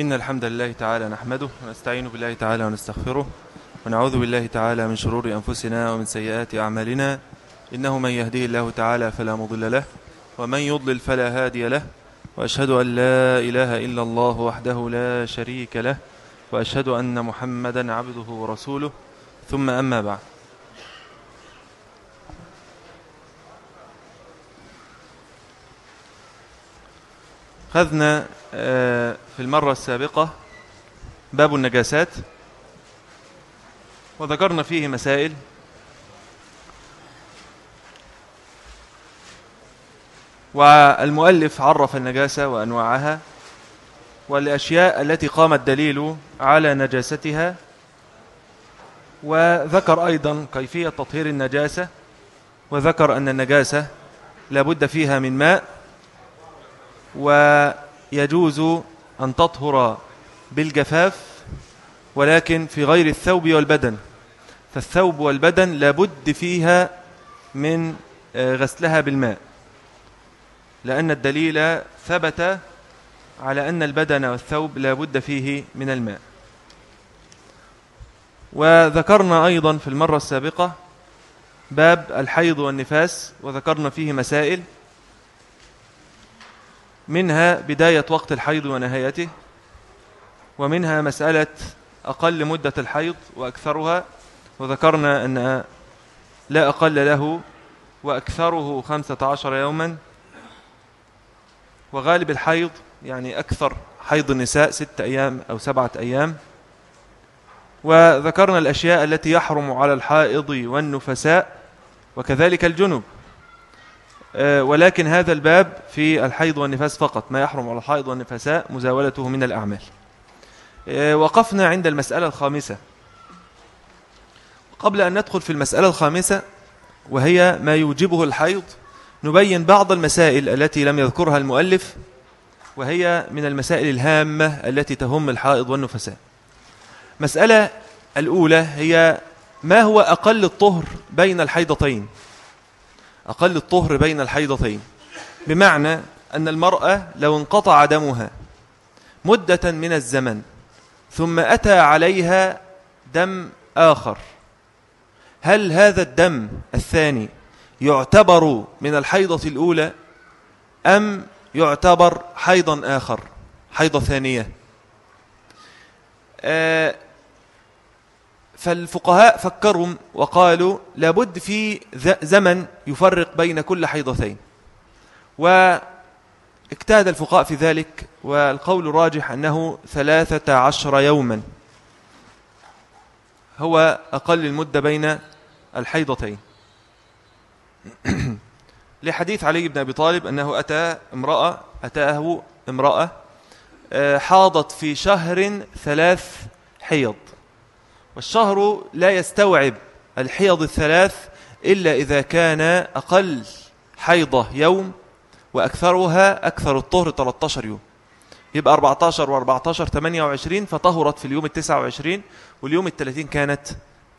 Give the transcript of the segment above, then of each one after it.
إن الحمد لله تعالى نحمده ونستعين بالله تعالى ونستغفره ونعوذ بالله تعالى من شرور أنفسنا ومن سيئات أعمالنا. إنه من يهديه الله تعالى فلا مضل له ومن يضلل فلا هادي له وأشهد أن لا إله إلا الله وحده لا شريك له وأشهد أن محمدا عبده ورسوله. ثم أما بعد. خذنا آه، في المرة السابقة باب النجاسات. وذكرنا فيه مسائل. والمؤلف عرف النجاسة وأنواعها والأشياء التي قام الدليل على نجاستها وذكر أيضا كيفية تطهير النجاسة وذكر أن النجاسة لابد فيها من ماء ويجوز أن تطهر بالجفاف ولكن في غير الثوب والبدن. فالثوب والبدن لابد فيها من آه، غسلها بالماء. لأن الدليل ثبت على أن البدن والثوب لابد فيه من الماء. وذكرنا أيضا في المرة السابقة باب الحيض والنفاس وذكرنا فيه مسائل. منها بداية وقت الحيض ونهايته ومنها مسألة أقل مدة الحيض وأكثرها وذكرنا أن لا أقل له وأكثره خمسة عشر يوما. وغالب الحيض يعني أكثر حيض النساء ست أيام أو سبعة أيام. وذكرنا الأشياء التي يحرم على الحائض والنفساء وكذلك الجنب. ولكن هذا الباب في الحيض والنفاس فقط ما يحرم على الحائض والنفساء مزاولته من الأعمال. آه، وقفنا عند المسألة الخامسة. قبل أن ندخل في المسألة الخامسة وهي ما يوجبه الحيض نبين بعض المسائل التي لم يذكرها المؤلف وهي من المسائل الهامة التي تهم الحائض والنفساء مسألة الأولى هي ما هو أقل الطهر بين الحيضتين؟ أقل الطهر بين الحيضتين. بمعنى أن المرأة لو انقطع دمها مدة من الزمن ثم أتى عليها دم آخر هل هذا الدم الثاني يعتبر من الحيضة الأولى أم يعتبر حيضا آخر حيضة ثانية؟ آه، فالفقهاء فكروا وقالوا لابد في زمن يفرق بين كل حيضتين. واجتهد الفقهاء في ذلك والقول الراجح أنه ثلاثة عشر يوما هو أقل المدة بين الحيضتين. لحديث علي بن أبي طالب أنه أتى امرأة أتاه امرأة آه، حاضت في شهر ثلاث حيض. والشهر لا يستوعب الحيض الثلاث إلا إذا كان أقل حيضة يوم وأكثرها أكثر الطهر 13 يوم. يبقى 14 و14 28 فطهرت في اليوم التسعة وعشرين واليوم الثلاثين كانت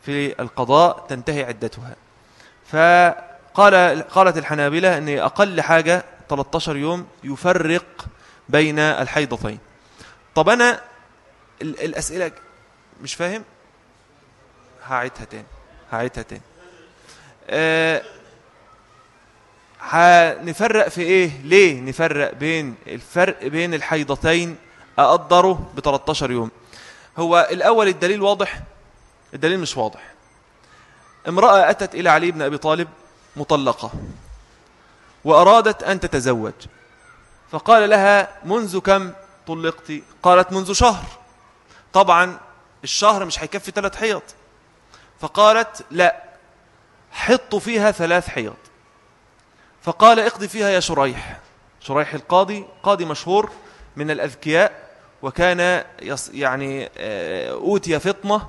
في القضاء تنتهي عدتها. فقال قالت الحنابلة أن أقل حاجة 13 يوم يفرق بين الحيضتين. طب أنا الأسئلة مش فاهم؟ هعيدها تاني هعيدها تاني أه هنفرق في إيه؟ ليه نفرق بين الفرق بين الحيضتين؟ أقدره ب 13 يوم. هو الأول الدليل واضح؟ الدليل مش واضح. امرأة أتت إلى علي بن أبي طالب مطلقة وأرادت أن تتزوج. فقال لها منذ كم طلقتي؟ قالت منذ شهر. طبعا الشهر مش هيكفي ثلاث حيض. فقالت لا حط فيها ثلاث حيض. فقال اقضي فيها يا شريح. شريح القاضي قاضي مشهور من الأذكياء وكان يعني آه، أوتي فطنة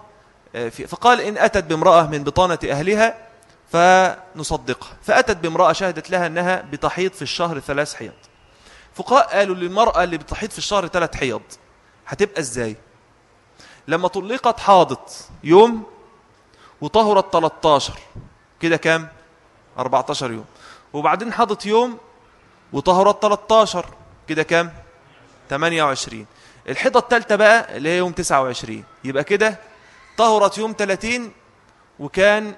آه، فقال إن أتت بامرأة من بطانة أهلها فنصدقها. فأتت بامرأة شهدت لها أنها بتحيض في الشهر ثلاث حيض. فقاء قالوا للمرأة اللي بتحيض في الشهر ثلاث حيض هتبقى إزاي؟ لما طلقت حاضت يوم وطهرت 13 كده كام؟ 14 يوم. وبعدين حاضت يوم وطهرت 13 كده كام؟ 28 الحيضة الثالثة بقى اللي هي يوم 29 يبقى كده طهرت يوم 30 وكان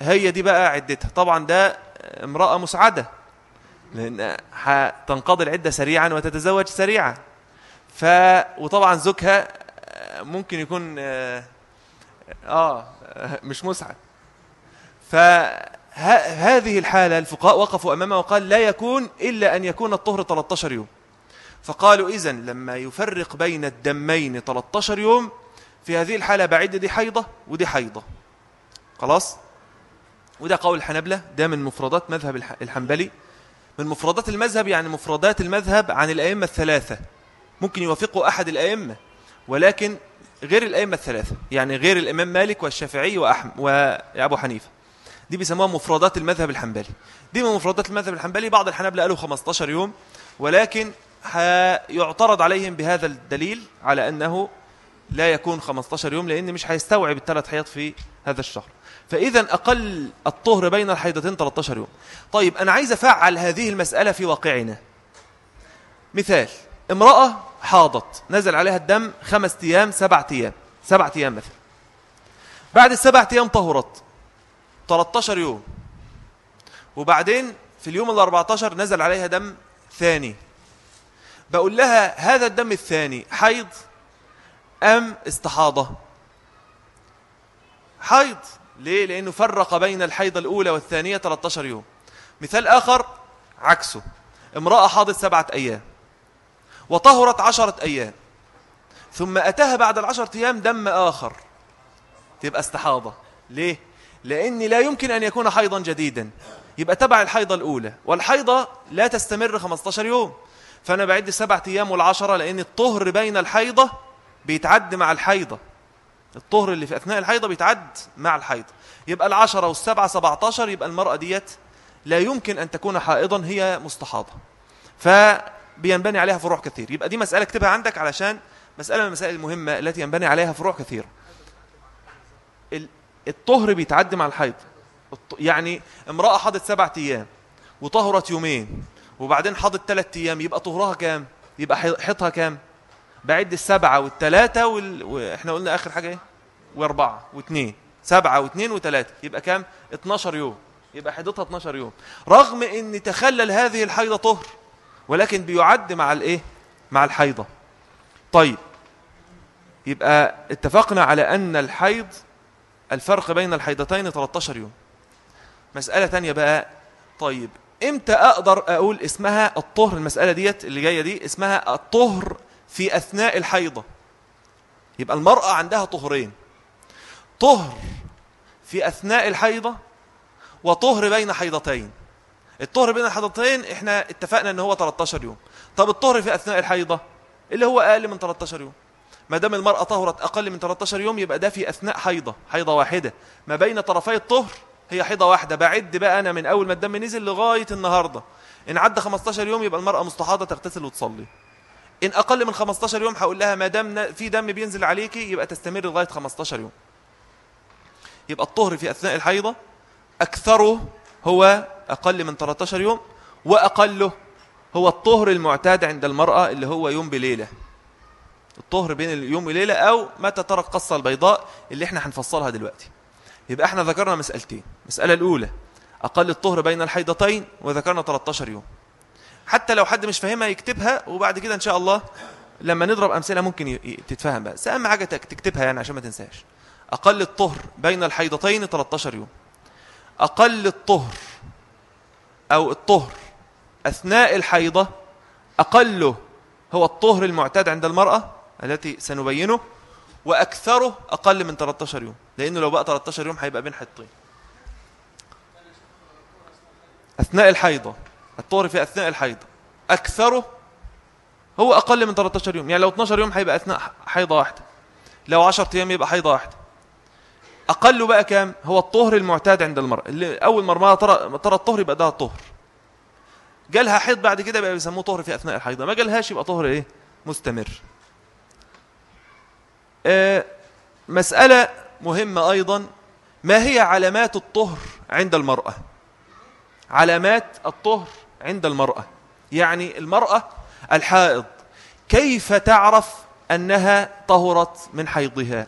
هي دي بقى عدتها. طبعا ده امرأة مسعدة لأن تنقضي العدة سريعا وتتزوج سريعا. ف وطبعا زوجها ممكن يكون آه مش مسعد. فهذه الحالة الفقهاء وقفوا أمامها وقال لا يكون إلا أن يكون الطهر 13 يوم. فقالوا إذن لما يفرق بين الدمين 13 يوم في هذه الحالة بعد دي حيضة ودي حيضة. خلاص؟ وده قول الحنبلة ده من مفردات مذهب الحنبلي. من مفردات المذهب يعني مفردات المذهب عن الأئمة الثلاثة. ممكن يوافقوا أحد الأئمة ولكن غير الأئمة الثلاثة. يعني غير الإمام مالك والشافعي وأحمد وأبو حنيفة. دي بيسموها مفردات المذهب الحنبلي. دي من مفردات المذهب الحنبلي. بعض الحنابلة قالوا 15 يوم ولكن يعترض عليهم بهذا الدليل على أنه لا يكون 15 يوم لأن مش هيستوعب الثلاث حيض في هذا الشهر. فإذا أقل الطهر بين الحيضتين 13 يوم. طيب أنا عايز أفعل هذه المسألة في واقعنا. مثال امرأة حاضت. نزل عليها الدم خمس أيام سبعة أيام. سبعة أيام مثلا. بعد السبعة أيام طهرت. 13 يوم. وبعدين في اليوم ال 14 نزل عليها دم ثاني. بقول لها هذا الدم الثاني حيض أم استحاضة؟ حيض. ليه؟ لأنه فرق بين الحيض الأولى والثانية 13 يوم. مثال آخر عكسه. امرأة حاضت سبعة أيام. وطهرت عشرة أيام. ثم أتاها بعد العشرة أيام دم آخر. تبقى استحاضة. ليه؟ لأن لا يمكن أن يكون حيضا جديدا. يبقى تبع الحيضة الأولى. والحيضة لا تستمر 15 يوم. فأنا بعد سبعة أيام والعشرة لأن الطهر بين الحيضة بيتعد مع الحيضة. الطهر اللي في أثناء الحيضة بيتعد مع الحيضة. يبقى العشرة والسبعة سبعتاشر يبقى المرأة ديت لا يمكن أن تكون حائضا هي مستحاضة. فبينبني عليها فروع كثير. يبقى دي مسألة اكتبها عندك علشان مسألة من المسائل المهمة التي ينبني عليها فروع كثيرة الطهر بيتعد مع الحيض. يعني امرأة حضت سبعة أيام وطهرت يومين وبعدين حضت ثلاثة أيام يبقى طهرها كام؟ يبقى حيطها كام؟ بعد السبعة والثلاثة وال... وإحنا قلنا آخر حاجة إيه؟ وأربعة واثنين سبعة واثنين وثلاثة يبقى كام؟ 12 يوم. يبقى حيضتها 12 يوم. رغم إن تخلل هذه الحيضة طهر ولكن بيعد مع الايه؟ مع الحيضة. طيب يبقى اتفقنا على أن الحيض الفرق بين الحيضتين 13 يوم. مسألة تانية بقى طيب إمتى أقدر أقول اسمها الطهر؟ المسألة ديت اللي جاية دي اسمها الطهر في أثناء الحيضة. يبقى المرأة عندها طهرين. طهر في أثناء الحيضة وطهر بين حيضتين. الطهر بين الحيضتين إحنا اتفقنا إن هو 13 يوم. طب الطهر في أثناء الحيضة؟ اللي هو أقل من 13 يوم. ما دام المرأة طهرت أقل من 13 يوم يبقى ده في أثناء حيضة حيضة واحدة. ما بين طرفي الطهر هي حيضة واحدة. بعد بقى أنا من أول ما الدم نزل لغاية النهاردة. إن عدى 15 يوم يبقى المرأة مستحاضة تغتسل وتصلي. إن أقل من 15 يوم هقول لها ما دام في دم بينزل عليكي يبقى تستمر لغاية 15 يوم. يبقى الطهر في أثناء الحيضة أكثره هو أقل من 13 يوم وأقله هو الطهر المعتاد عند المرأة اللي هو يوم بليلة. الطهر بين اليوم وليلة أو متى ترى القصة البيضاء اللي إحنا هنفصلها دلوقتي. يبقى إحنا ذكرنا مسألتين. المسألة الأولى أقل الطهر بين الحيضتين وذكرنا 13 يوم. حتى لو حد مش فاهمها يكتبها وبعد كده إن شاء الله لما نضرب أمثلة ممكن تتفهم بقى. أهم حاجة تكتبها يعني عشان ما تنساش أقل الطهر بين الحيضتين 13 يوم. أقل الطهر أو الطهر. أثناء الحيضة أقله هو الطهر المعتاد عند المرأة التي سنبينه وأكثره أقل من 13 يوم لأنه لو بقى 13 يوم هيبقى بين حيضتين. أثناء الحيضة الطهر في أثناء الحيض أكثره هو أقل من 13 يوم يعني لو 12 يوم هيبقى أثناء حيضة واحدة لو 10 أيام يبقى حيضة واحدة. أقل بقى كام؟ هو الطهر المعتاد عند المرأة اللي أول مرة ترى ترى الطهر يبقى ده الطهر. جالها حيض بعد كده بقى بيسموه طهر في أثناء الحيضة ما جالهاش يبقى طهر إيه؟ مستمر. آه مسألة مهمة أيضا. ما هي علامات الطهر عند المرأة؟ علامات الطهر عند المرأة. يعني المرأة الحائض كيف تعرف أنها طهرت من حيضها؟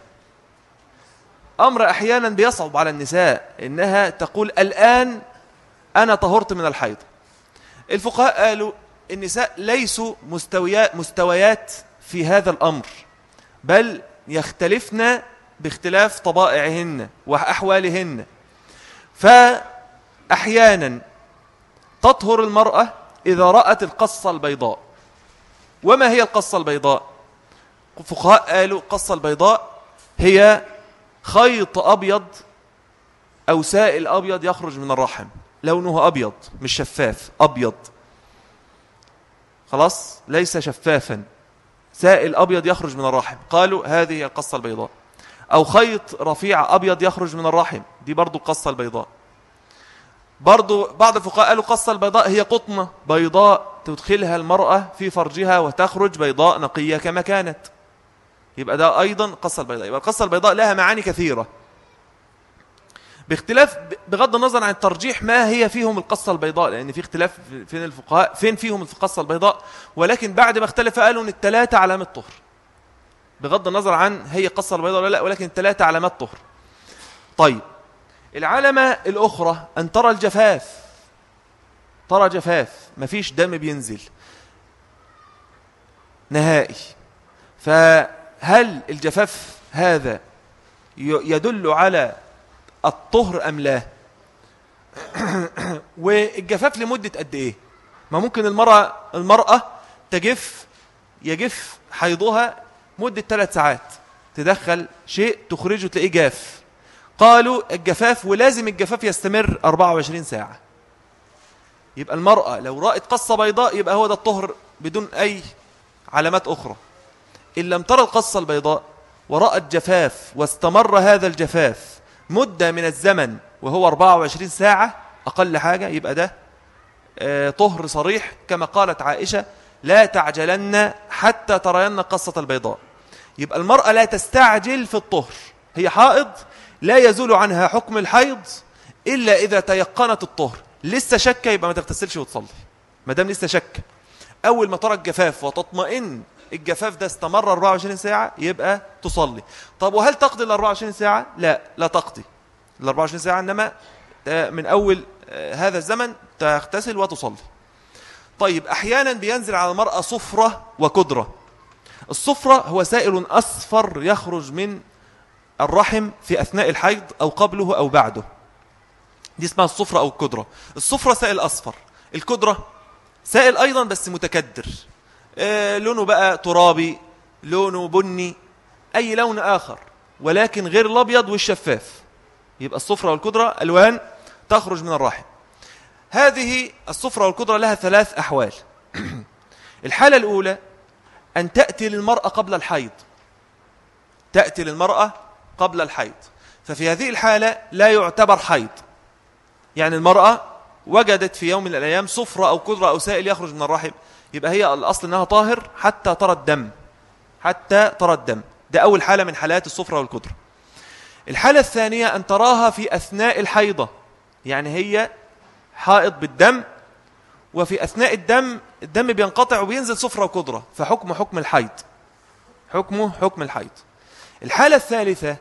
أمر أحيانا بيصعب على النساء إنها تقول الآن أنا طهرت من الحيض. الفقهاء قالوا النساء ليسوا مستويات, مستويات في هذا الأمر بل يختلفن باختلاف طبائعهن وأحوالهن. فأحيانا تطهر المرأة إذا رأت القصة البيضاء. وما هي القصة البيضاء؟ فقهاء قالوا القصة البيضاء هي خيط أبيض أو سائل أبيض يخرج من الرحم. لونه أبيض مش شفاف أبيض. خلاص؟ ليس شفافا. سائل أبيض يخرج من الرحم. قالوا هذه القصة البيضاء. أو خيط رفيع أبيض يخرج من الرحم. دي برضو القصة البيضاء. برضو بعض الفقهاء قالوا القصة البيضاء هي قطنة بيضاء تدخلها المرأة في فرجها وتخرج بيضاء نقية كما كانت. يبقى ده أيضا القصة البيضاء. يبقى القصة البيضاء لها معاني كثيرة. باختلاف بغض النظر عن الترجيح ما هي فيهم القصة البيضاء لأن في اختلاف فين الفقهاء فين فيهم القصة البيضاء ولكن بعد ما اختلف قالوا أن الثلاثة علامة طهر بغض النظر عن هي القصة البيضاء ولا لا ولكن الثلاثة علامات طهر. طيب العلامة الأخرى أن ترى الجفاف. ترى جفاف مفيش دم بينزل. نهائي. فهل الجفاف هذا يدل على الطهر أم لا؟ والجفاف لمدة قد إيه؟ ما ممكن المرأة, المرأة تجف يجف حيضها مدة ثلاث ساعات. تدخل شيء تخرجه تلاقيه جاف. قالوا الجفاف ولازم الجفاف يستمر 24 ساعة. يبقى المرأة لو رأت قصة بيضاء يبقى هو ده الطهر بدون أي علامات أخرى. إن لم ترى القصة البيضاء ورأت جفاف واستمر هذا الجفاف مدة من الزمن وهو 24 ساعة أقل حاجة يبقى ده آه، طهر صريح. كما قالت عائشة لا تعجلن حتى ترين قصة البيضاء. يبقى المرأة لا تستعجل في الطهر. هي حائض لا يزول عنها حكم الحيض إلا إذا تيقنت الطهر. لسه شك يبقى ما تغتسلش وتصلي. ما دام لسه شك أول ما ترى الجفاف وتطمئن الجفاف ده استمر 24 ساعة يبقى تصلي. طب وهل تقضي ال 24 ساعة؟ لا لا تقضي. ال 24 ساعة إنما من أول آه، هذا الزمن تغتسل وتصلي. طيب أحيانا بينزل على المرأة صفرة وكدرة. الصفرة هو سائل أصفر يخرج من الرحم في أثناء الحيض أو قبله أو بعده. دي اسمها الصفرة أو الكدرة. الصفرة سائل أصفر. الكدرة سائل أيضا بس متكدر. آه لونه بقى ترابي لونه بني أي لون آخر ولكن غير الأبيض والشفاف. يبقى الصفرة والكدرة ألوان تخرج من الرحم. هذه الصفرة والكدرة لها ثلاث أحوال. الحالة الأولى أن تأتي للمرأة قبل الحيض. تأتي للمرأة قبل الحيض. ففي هذه الحالة لا يعتبر حيض. يعني المرأة وجدت في يوم من الأيام صفرة أو كدرة أو سائل يخرج من الرحم. يبقى هي الأصل أنها طاهر حتى ترى الدم حتى ترى الدم. ده أول حالة من حالات الصفرة والكدرة الحالة الثانية أن تراها في أثناء الحيضة يعني هي حائض بالدم وفي أثناء الدم الدم بينقطع وبينزل صفرة وكدرة فحكم حكم الحيض. حكمه حكم الحيض. الحالة الثالثة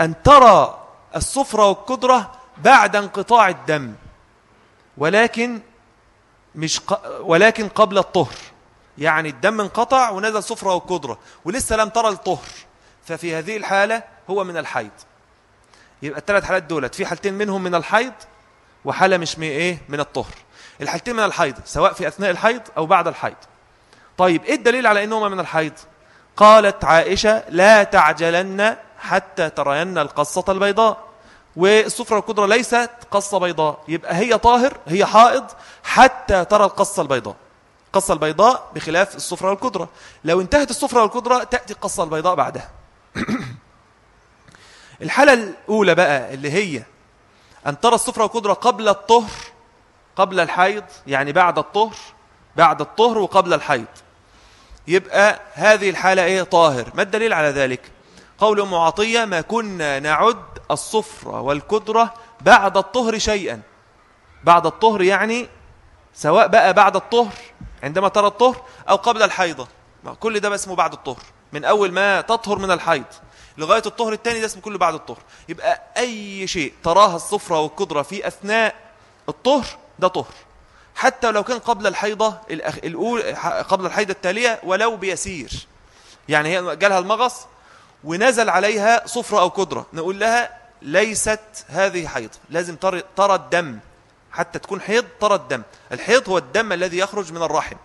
أن ترى الصفرة والكدرة بعد انقطاع الدم ولكن مش ق... ولكن قبل الطهر. يعني الدم انقطع ونزل صفرة وكدرة ولسه لم ترى الطهر. ففي هذه الحالة هو من الحيض. يبقى الثلاث حالات دولت في حالتين منهم من الحيض وحالة مش من إيه؟ من الطهر. الحالتين من الحيض سواء في أثناء الحيض أو بعد الحيض. طيب إيه الدليل على إنهما من الحيض؟ قالت عائشة لا تعجلن حتى ترين القصة البيضاء. والصفرة الكدرة ليست قصة بيضاء. يبقى هي طاهر هي حائض حتى ترى القصة البيضاء. القصة البيضاء بخلاف الصفرة والكدرة لو انتهت الصفرة والكدرة تأتي القصة البيضاء بعدها. الحالة الأولى بقى اللي هي أن ترى الصفرة والكدرة قبل الطهر قبل الحيض يعني بعد الطهر بعد الطهر وقبل الحيض. يبقى هذه الحالة إيه؟ طاهر. ما الدليل على ذلك؟ قول أم عطية ما كنا نعد الصفرة والكدرة بعد الطهر شيئا. بعد الطهر يعني سواء بقى بعد الطهر عندما ترى الطهر أو قبل الحيضة. كل ده اسمه بعد الطهر. من أول ما تطهر من الحيض لغاية الطهر الثاني ده اسمه كله بعد الطهر. يبقى أي شيء تراها الصفرة والقدرة في أثناء الطهر ده طهر. حتى لو كان قبل الحيضة الأولى قبل الحيضة التالية ولو بيسير. يعني هي جالها المغص ونزل عليها صفرة أو قدرة نقول لها ليست هذه حيض. لازم ترى الدم. حتى تكون حيض ترى الدم. الحيض هو الدم الذي يخرج من الرحم.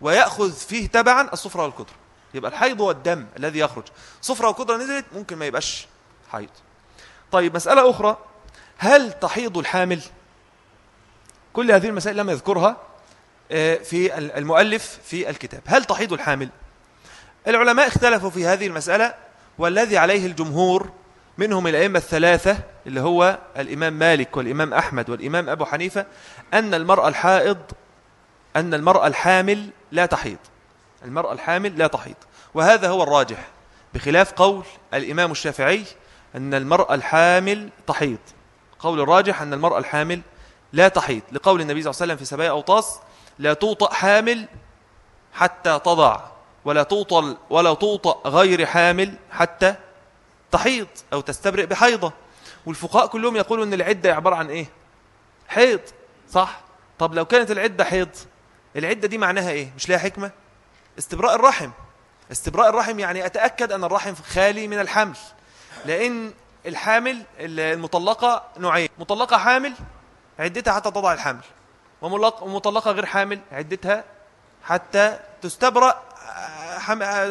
ويأخذ فيه تبعا الصفرة والقدرة يبقى الحيض هو الدم الذي يخرج. صفرة وقدرة نزلت ممكن ما يبقاش حيض. طيب مسألة أخرى. هل تحيض الحامل؟ كل هذه المسائل لم يذكرها آه، في المؤلف في الكتاب. هل تحيض الحامل؟ العلماء اختلفوا في هذه المسألة. والذي عليه الجمهور منهم الأئمة الثلاثة اللي هو الإمام مالك والإمام أحمد والإمام أبو حنيفة أن المرأة الحائض أن المرأة الحامل لا تحيض. المرأة الحامل لا تحيض. وهذا هو الراجح. بخلاف قول الإمام الشافعي أن المرأة الحامل تحيض. قول الراجح أن المرأة الحامل لا تحيض. لقول النبي صلى الله عليه وسلم في سبايا أوطاس لا توطأ حامل حتى تضع ولا توطل ولا توطأ غير حامل حتى تحيض أو تستبرئ بحيضة. والفقهاء كلهم يقولوا أن العدة عبارة عن إيه؟ حيض صح؟ طب لو كانت العدة حيض العدة دي معناها إيه؟ مش لها حكمة؟ استبراء الرحم. استبراء الرحم يعني أتأكد أن الرحم خالي من الحمل لأن الحامل المطلقة نوعين مطلقة حامل عدتها حتى تضع الحمل ومطلقة غير حامل عدتها حتى تستبرأ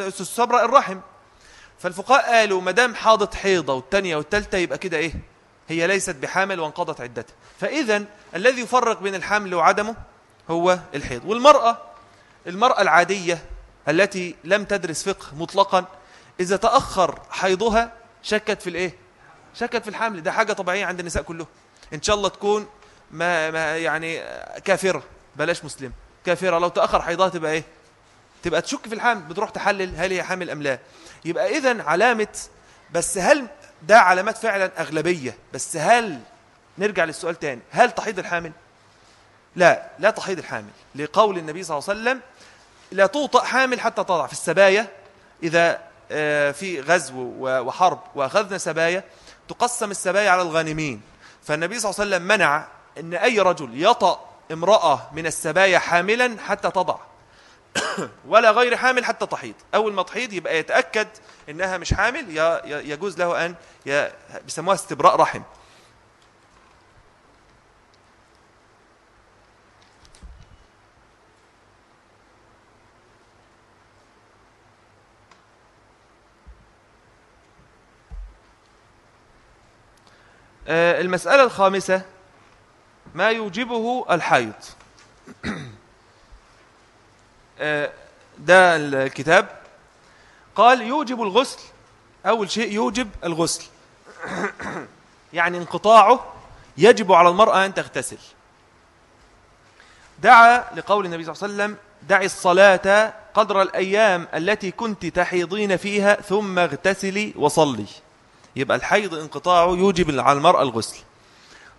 تستبرأ الرحم. فالفقهاء قالوا ما دام حاضت حيضة والثانية والثالثة يبقى كده إيه؟ هي ليست بحامل وانقضت عدتها. فإذا الذي يفرق بين الحمل وعدمه هو الحيض. والمرأة المرأة العادية التي لم تدرس فقه مطلقا إذا تأخر حيضها شكت في الإيه؟ شكت في الحمل. ده حاجة طبيعية عند النساء كلهم. إن شاء الله تكون ما, ما يعني كافرة. بلاش مسلم. كافرة. لو تأخر حيضها تبقى إيه؟ تبقى تشك في الحمل بتروح تحلل هل هي حامل أم لا. يبقى إذن علامة بس هل ده علامات فعلا أغلبية؟ بس هل نرجع للسؤال تاني هل تحيض الحامل؟ لا لا تحيض الحامل. لقول النبي صلى الله عليه وسلم لا توطأ حامل حتى تضع. في السبايا إذا آه، في غزو وحرب وأخذنا سبايا تقسم السبايا على الغانمين. فالنبي صلى الله عليه وسلم منع أن أي رجل يطأ امرأة من السبايا حاملا حتى تضع. ولا غير حامل حتى تحيض. أول ما تحيض يبقى يتأكد أنها مش حامل يجوز له أن بيسموها استبراء رحم. آه، المسألة الخامسة ما يوجبه الحيض؟ ده الكتاب. قال يوجب الغسل. أول شيء يوجب الغسل. يعني انقطاعه يجب على المرأة أن تغتسل. دعا لقول النبي صلى الله عليه وسلم دعي الصلاة قدر الأيام التي كنت تحيضين فيها ثم اغتسلي وصلي. يبقى الحيض انقطاعه يوجب على المرأة الغسل.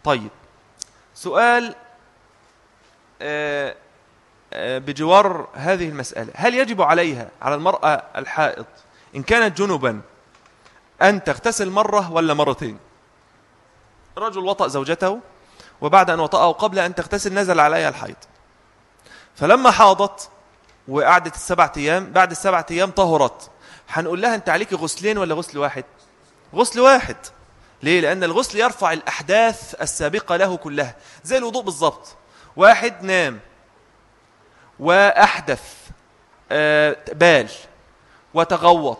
طيب سؤال آه بجوار هذه المسألة. هل يجب عليها على المرأة الحائض إن كانت جنبا أن تغتسل مرة ولا مرتين؟ رجل وطأ زوجته وبعد أن وطأه قبل أن تغتسل نزل عليها الحيض فلما حاضت وقعدت السبعة أيام بعد السبعة أيام طهرت. هنقول لها أنت عليك غسلين ولا غسل واحد؟ غسل واحد. ليه؟ لأن الغسل يرفع الأحداث السابقة له كلها. زي الوضوء بالضبط. واحد نام. وأحدث آه، بال وتغوط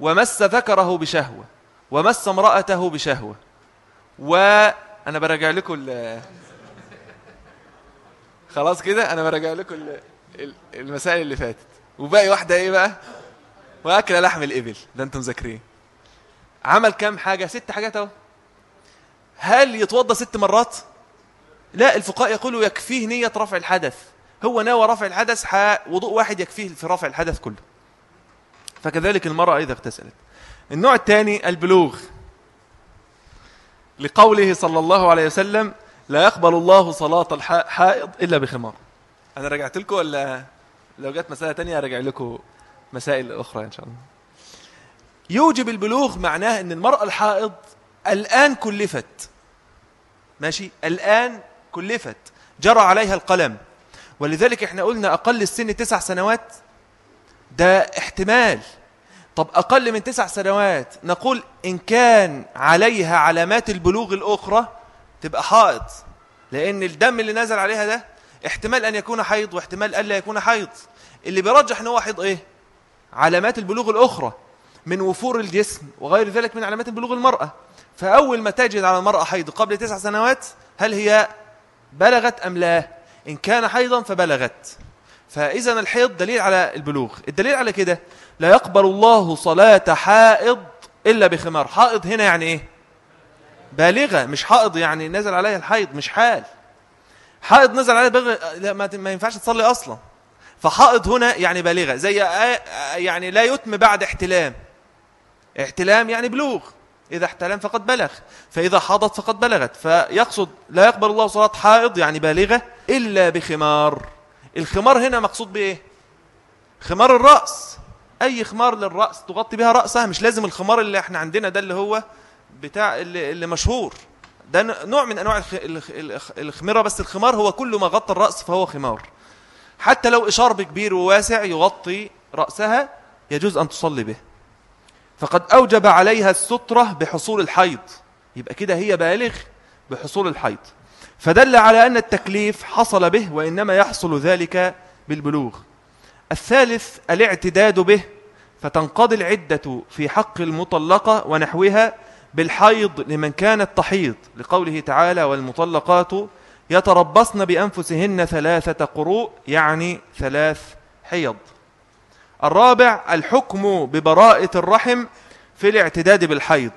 ومس ذكره بشهوة ومس امرأته بشهوة. وأنا براجع لكم خلاص كده؟ أنا براجع لكم المسائل اللي فاتت. وباقي واحدة إيه بقى؟ وأكل لحم الإبل. ده أنتم ذاكرين عمل كام حاجة؟ ست حاجات أهو. هل يتوضى ست مرات؟ لا الفقهاء يقولوا يكفيه نية رفع الحدث. هو ناوى رفع الحدث وضوء واحد يكفيه في رفع الحدث كله. فكذلك المرأة إذا اغتسلت. النوع الثاني البلوغ. لقوله صلى الله عليه وسلم لا يقبل الله صلاة الحائض إلا بخمار. أنا رجعت لكم ولا لو جت مسألة تانية أرجع لكم مسائل أخرى إن شاء الله. يوجب البلوغ معناه أن المرأة الحائض الآن كلفت. ماشي؟ الآن كلفت. جرى عليها القلم. ولذلك إحنا قلنا أقل السن تسع سنوات؟ ده احتمال. طب أقل من تسع سنوات نقول إن كان عليها علامات البلوغ الأخرى تبقى حائض. لأن الدم اللي نزل عليها ده احتمال أن يكون حيض واحتمال ألا يكون حيض. اللي بيرجح أنه حيض إيه؟ علامات البلوغ الأخرى من وفور الجسم وغير ذلك من علامات البلوغ المرأة. فأول ما تجد على المرأة حيض قبل تسع سنوات هل هي بلغت أم لا؟ إن كان حيضا فبلغت. فإذا الحيض دليل على البلوغ. الدليل على كده لا يقبل الله صلاة حائض إلا بخمار. حائض هنا يعني إيه؟ بالغة. مش حائض يعني نزل عليها الحيض مش حال. حائض نزل عليها بغ... لا ما ينفعش تصلي أصلا. فحائض هنا يعني بالغة. زي يعني لا يتم بعد احتلام. احتلام يعني بلوغ. إذا احتلم فقد بلغ. فإذا حاضت فقد بلغت. فيقصد لا يقبل الله صلاة حائض يعني بالغة إلا بخمار. الخمار هنا مقصود بإيه؟ خمار الرأس. أي خمار للرأس تغطي بها رأسها؟ مش لازم الخمار اللي إحنا عندنا ده اللي هو بتاع اللي, اللي مشهور. ده نوع من أنواع الخميرة بس الخمار هو كل ما غطى الرأس فهو خمار. حتى لو إشارب كبير وواسع يغطي رأسها يجوز أن تصلي به. فقد أوجب عليها السترة بحصول الحيض. يبقى كده هي بالغ بحصول الحيض. فدل على أن التكليف حصل به وإنما يحصل ذلك بالبلوغ. الثالث الاعتداد به فتنقضي العدة في حق المطلقة ونحوها بالحيض لمن كانت تحيض لقوله تعالى والمطلقات يتربصن بأنفسهن ثلاثة قروء يعني ثلاث حيض. الرابع الحكم ببراءة الرحم في الاعتداد بالحيض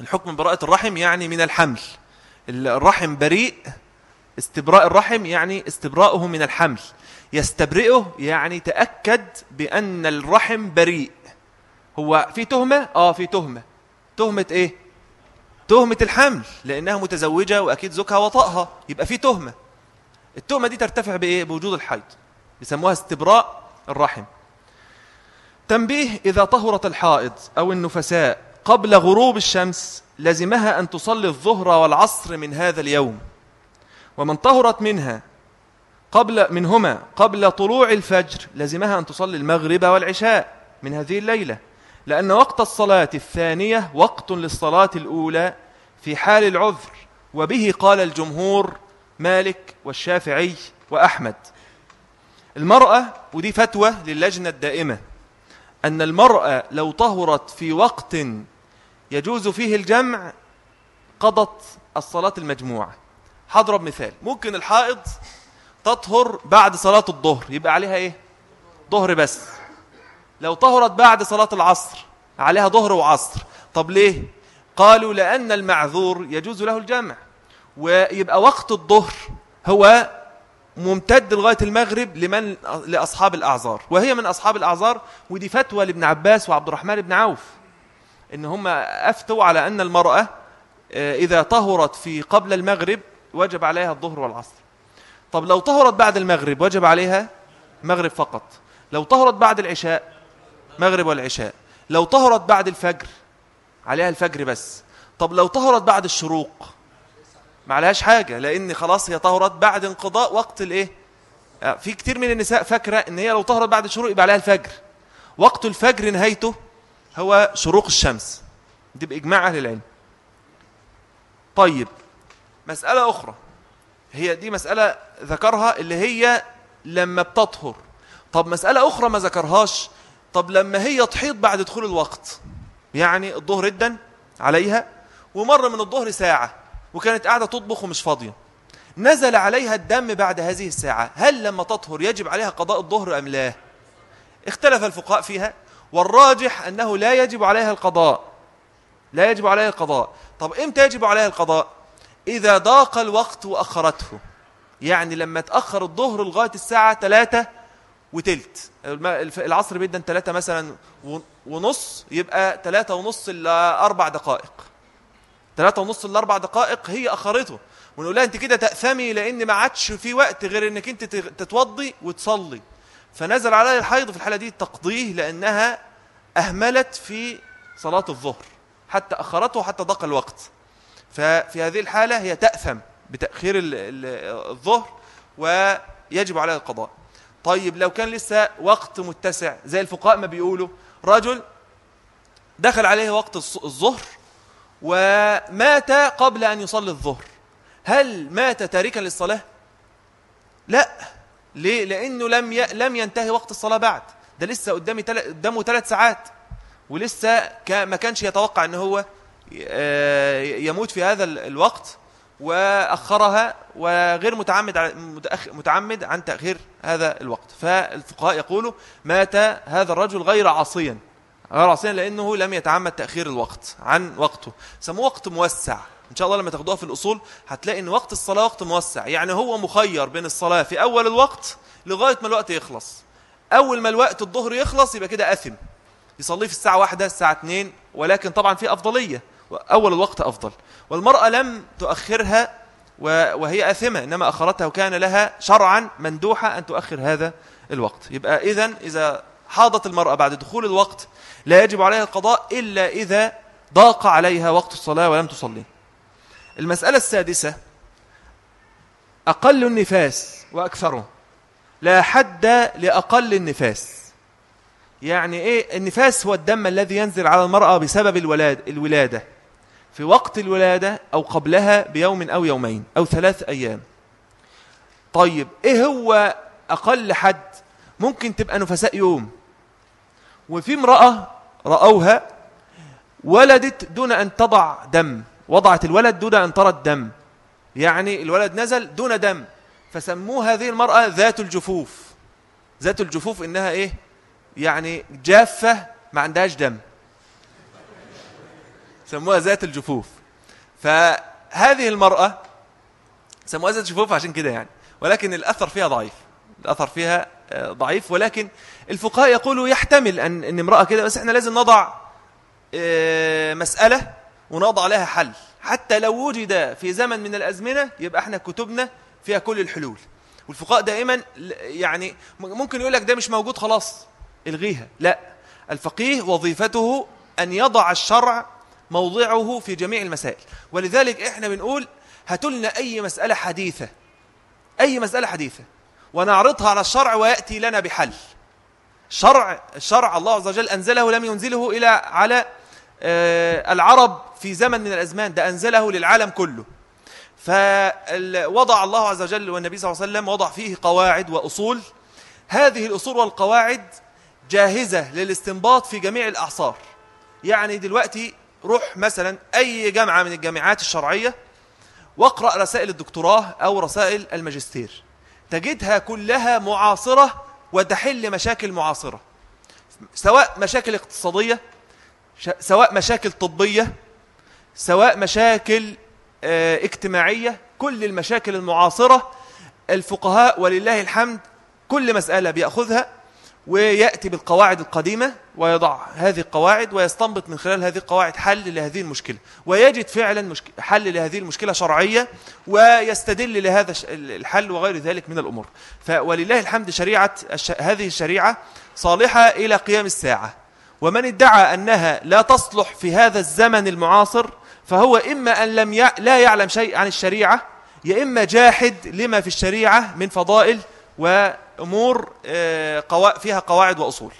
الحكم ببراءة الرحم يعني من الحمل. الرحم بريء. استبراء الرحم يعني استبراؤه من الحمل. يستبرئه يعني تأكد بأن الرحم بريء. هو في تهمة؟ آه في تهمة. تهمة إيه؟ تهمة الحمل لأنها متزوجة وأكيد زوجها وطأها. يبقى في تهمة. التهمة دي ترتفع بإيه؟ بوجود الحيض. يسموها استبراء الرحم. تنبيه إذا طهرت الحائض أو النفساء قبل غروب الشمس لزمها أن تصلي الظهر والعصر من هذا اليوم. ومن طهرت منها قبل منهما قبل طلوع الفجر لزمها أن تصلي المغرب والعشاء من هذه الليلة. لأن وقت الصلاة الثانية وقت للصلاة الأولى في حال العذر وبه قال الجمهور مالك والشافعي وأحمد. المرأة ودي فتوى للجنة الدائمة. أن المرأة لو طهرت في وقت يجوز فيه الجمع قضت الصلاة المجموعة. هضرب مثال ممكن الحائض تطهر بعد صلاة الظهر. يبقى عليها إيه؟ ظهر بس. لو طهرت بعد صلاة العصر عليها ظهر وعصر. طب ليه؟ قالوا لأن المعذور يجوز له الجمع. ويبقى وقت الظهر هو ممتد لغاية المغرب لمن؟ لأصحاب الأعذار. وهي من أصحاب الأعذار ودي فتوى لابن عباس وعبد الرحمن بن عوف إن هم أفتوا على أن المرأة آه، إذا طهرت في قبل المغرب وجب عليها الظهر والعصر. طب لو طهرت بعد المغرب وجب عليها مغرب فقط. لو طهرت بعد العشاء مغرب والعشاء. لو طهرت بعد الفجر عليها الفجر بس. طب لو طهرت بعد الشروق ما عليهاش حاجة لأن خلاص هي طهرت بعد انقضاء وقت الإيه؟ آه، في كتير من النساء فاكرة إن هي لو طهرت بعد الشروق يبقى عليها الفجر. وقت الفجر نهايته هو شروق الشمس. دي بإجماع أهل العلم. طيب مسألة أخرى. هي دي مسألة ذكرها اللي هي لما بتطهر. طب مسألة أخرى ما ذكرهاش. طب لما هي تحيط بعد دخول الوقت يعني الظهر جدا عليها ومر من الظهر ساعة. وكانت قاعدة تطبخ ومش فاضية. نزل عليها الدم بعد هذه الساعة. هل لما تطهر يجب عليها قضاء الظهر أم لا؟ اختلف الفقهاء فيها والراجح أنه لا يجب عليها القضاء. لا يجب عليها القضاء. طب إمتى يجب عليها القضاء؟ إذا ضاق الوقت وأخرته. يعني لما تأخر الظهر لغاية الساعة 3 وتلت. العصر بيدن 3 مثلا ونص يبقى 3 ونص إلا أربع دقائق. 3 ونص إلا أربع دقائق هي أخرته. ونقول لها أنت كده تأثمي لأن ما عادش في وقت غير أنك أنت تتوضي وتصلي. فنزل عليها الحيض في الحالة دي تقضيه لأنها أهملت في صلاة الظهر. حتى أخرته حتى ضاق الوقت. ففي هذه الحالة هي تأثم بتأخير الظهر ويجب عليها القضاء. طيب لو كان لسه وقت متسع زي الفقهاء ما بيقولوا رجل دخل عليه وقت الظهر ومات قبل أن يصلي الظهر. هل مات تاركا للصلاة؟ لا. ليه؟ لأنه لم ي... لم ينتهي وقت الصلاة بعد. ده لسه قدامي تل... قدامه ثلاث ساعات. ولسه ك... ما كانش يتوقع أنه هو آه، يموت في هذا الوقت. وأخرها وغير متعمد متعمد عن تأخير هذا الوقت. فالفقهاء يقولوا مات هذا الرجل غير عاصيا غير عاصيا لأنه لم يتعمد تأخير الوقت عن وقته. سموه وقت موسع. إن شاء الله لما تاخدوها في الأصول هتلاقي أن وقت الصلاة وقت موسع. يعني هو مخير بين الصلاة في أول الوقت لغاية ما الوقت يخلص. أول ما الوقت الظهر يخلص يبقى كده أثم. يصلي في الساعة واحدة الساعة اثنين ولكن طبعا في أفضلية. أول الوقت أفضل. والمرأة لم تؤخرها وهي آثمة إنما أخرتها وكان لها شرعا مندوحة أن تؤخر هذا الوقت. يبقى إذن إذا حاضت المرأة بعد دخول الوقت لا يجب عليها القضاء إلا إذا ضاق عليها وقت الصلاة ولم تصلي. المسألة السادسة أقل النفاس وأكثره. لا حد لأقل النفاس. يعني إيه؟ النفاس هو الدم الذي ينزل على المرأة بسبب الولاد الولادة. في وقت الولادة أو قبلها بيوم أو يومين أو ثلاث أيام. طيب إيه هو أقل حد؟ ممكن تبقى نفساء يوم. وفي امرأة رأوها ولدت دون أن تضع دم وضعت الولد دون أن ترى الدم. يعني الولد نزل دون دم. فسموه هذه المرأة ذات الجفوف. ذات الجفوف إنها إيه؟ يعني جافة ما عندهاش دم. سموها ذات الجفوف. فهذه المرأة سموها ذات الجفوف عشان كده يعني. ولكن الأثر فيها ضعيف. الأثر فيها آه، ضعيف ولكن الفقهاء يقولوا يحتمل أن, أن امرأة كده بس إحنا لازم نضع آه، مسألة ونضع لها حل. حتى لو وجد في زمن من الأزمنة يبقى إحنا كتبنا فيها كل الحلول. والفقهاء دائما يعني ممكن يقول لك ده مش موجود خلاص الغيها. لا الفقيه وظيفته أن يضع الشرع موضعه في جميع المسائل. ولذلك إحنا بنقول هاتوا لنا أي مسألة حديثة أي مسألة حديثة. ونعرضها على الشرع ويأتي لنا بحل. شرع الشرع الله عز وجل أنزله لم ينزله إلى على آه، العرب في زمن من الأزمان ده أنزله للعالم كله. فوضع الله عز وجل والنبي صلى الله عليه وسلم وضع فيه قواعد وأصول. هذه الأصول والقواعد جاهزة للاستنباط في جميع الأعصار. يعني دلوقتي روح مثلا أي جامعة من الجامعات الشرعية واقرأ رسائل الدكتوراه أو رسائل الماجستير. تجدها كلها معاصرة وتحل مشاكل معاصرة. سواء مشاكل اقتصادية سواء مشاكل طبية سواء مشاكل آه اجتماعية كل المشاكل المعاصرة الفقهاء ولله الحمد كل مسألة بيأخذها. ويأتي بالقواعد القديمة ويضع هذه القواعد ويستنبط من خلال هذه القواعد حل لهذه المشكلة. ويجد فعلا حل لهذه المشكلة شرعية ويستدل لهذا الحل وغير ذلك من الأمور. ولله الحمد شريعة هذه الشريعة صالحة إلى قيام الساعة. ومن ادعى أنها لا تصلح في هذا الزمن المعاصر فهو إما أن لم ي... لا يعلم شيء عن الشريعة يا إما جاحد لما في الشريعة من فضائل وأمور آه، فيها قواعد وأصول.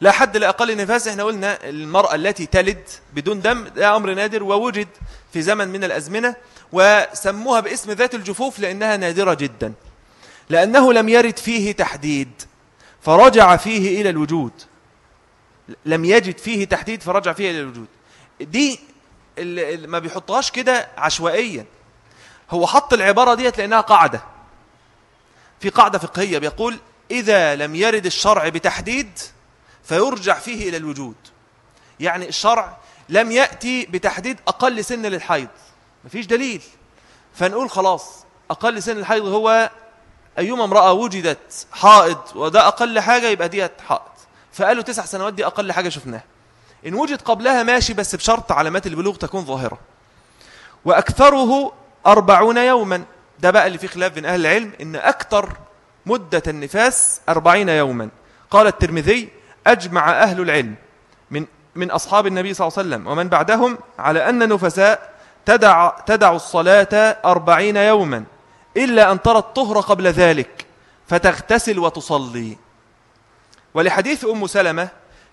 لا حد لأقل نفاس. إحنا قلنا المرأة التي تلد بدون دم ده أمر نادر ووجد في زمن من الأزمنة وسموها باسم ذات الجفوف لأنها نادرة جدا. لأنه لم يرد فيه تحديد فرجع فيه إلى الوجود. لم يجد فيه تحديد فرجع فيه إلى الوجود. دي اللي ما بيحطهاش كده عشوائيا. هو حط العبارة ديت لأنها قاعدة. في قاعدة فقهية بيقول إذا لم يرد الشرع بتحديد فيرجع فيه إلى الوجود. يعني الشرع لم يأتي بتحديد أقل سن للحيض. مفيش دليل. فنقول خلاص أقل سن الحيض هو أيما امرأة وجدت حائض وده أقل حاجة يبقى ديت حائض. فقالوا تسع سنوات دي أقل حاجة شفناها. إن وجد قبلها ماشي بس بشرط علامات البلوغ تكون ظاهرة. وأكثره أربعون يوما. ده بقى اللي فيه خلاف بين أهل العلم إن أكثر مدة النفاس أربعين يوما. قال الترمذي أجمع أهل العلم من, من أصحاب النبي صلى الله عليه وسلم ومن بعدهم على أن النفساء تدع, تدع الصلاة أربعين يوما إلا أن ترى الطهر قبل ذلك فتغتسل وتصلي. ولحديث أم سلمة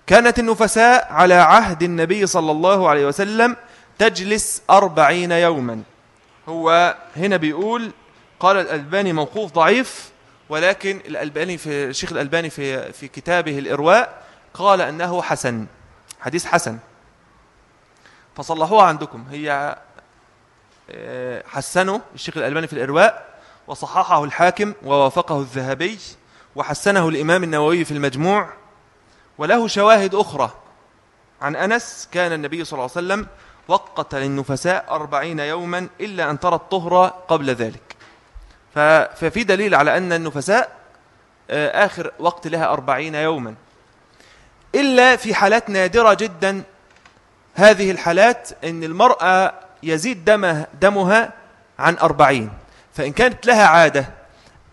كانت النفساء على عهد النبي صلى الله عليه وسلم تجلس أربعين يوما. هو هنا بيقول قال الألباني موقوف ضعيف ولكن الألباني في الشيخ الألباني في في كتابه الإرواء قال أنه حسن حديث حسن. فصلحوها عندكم. هي آه، حسنه الشيخ الألباني في الإرواء وصححه الحاكم ووافقه الذهبي وحسنه الإمام النووي في المجموع وله شواهد أخرى. عن أنس كان النبي صلى الله عليه وسلم وقت للنفساء أربعين يوما إلا أن ترى الطهر قبل ذلك. ففي دليل على أن النفساء آه، آخر وقت لها أربعين يوما. إلا في حالات نادرة جدا هذه الحالات أن المرأة يزيد دمها, دمها عن أربعين. فإن كانت لها عادة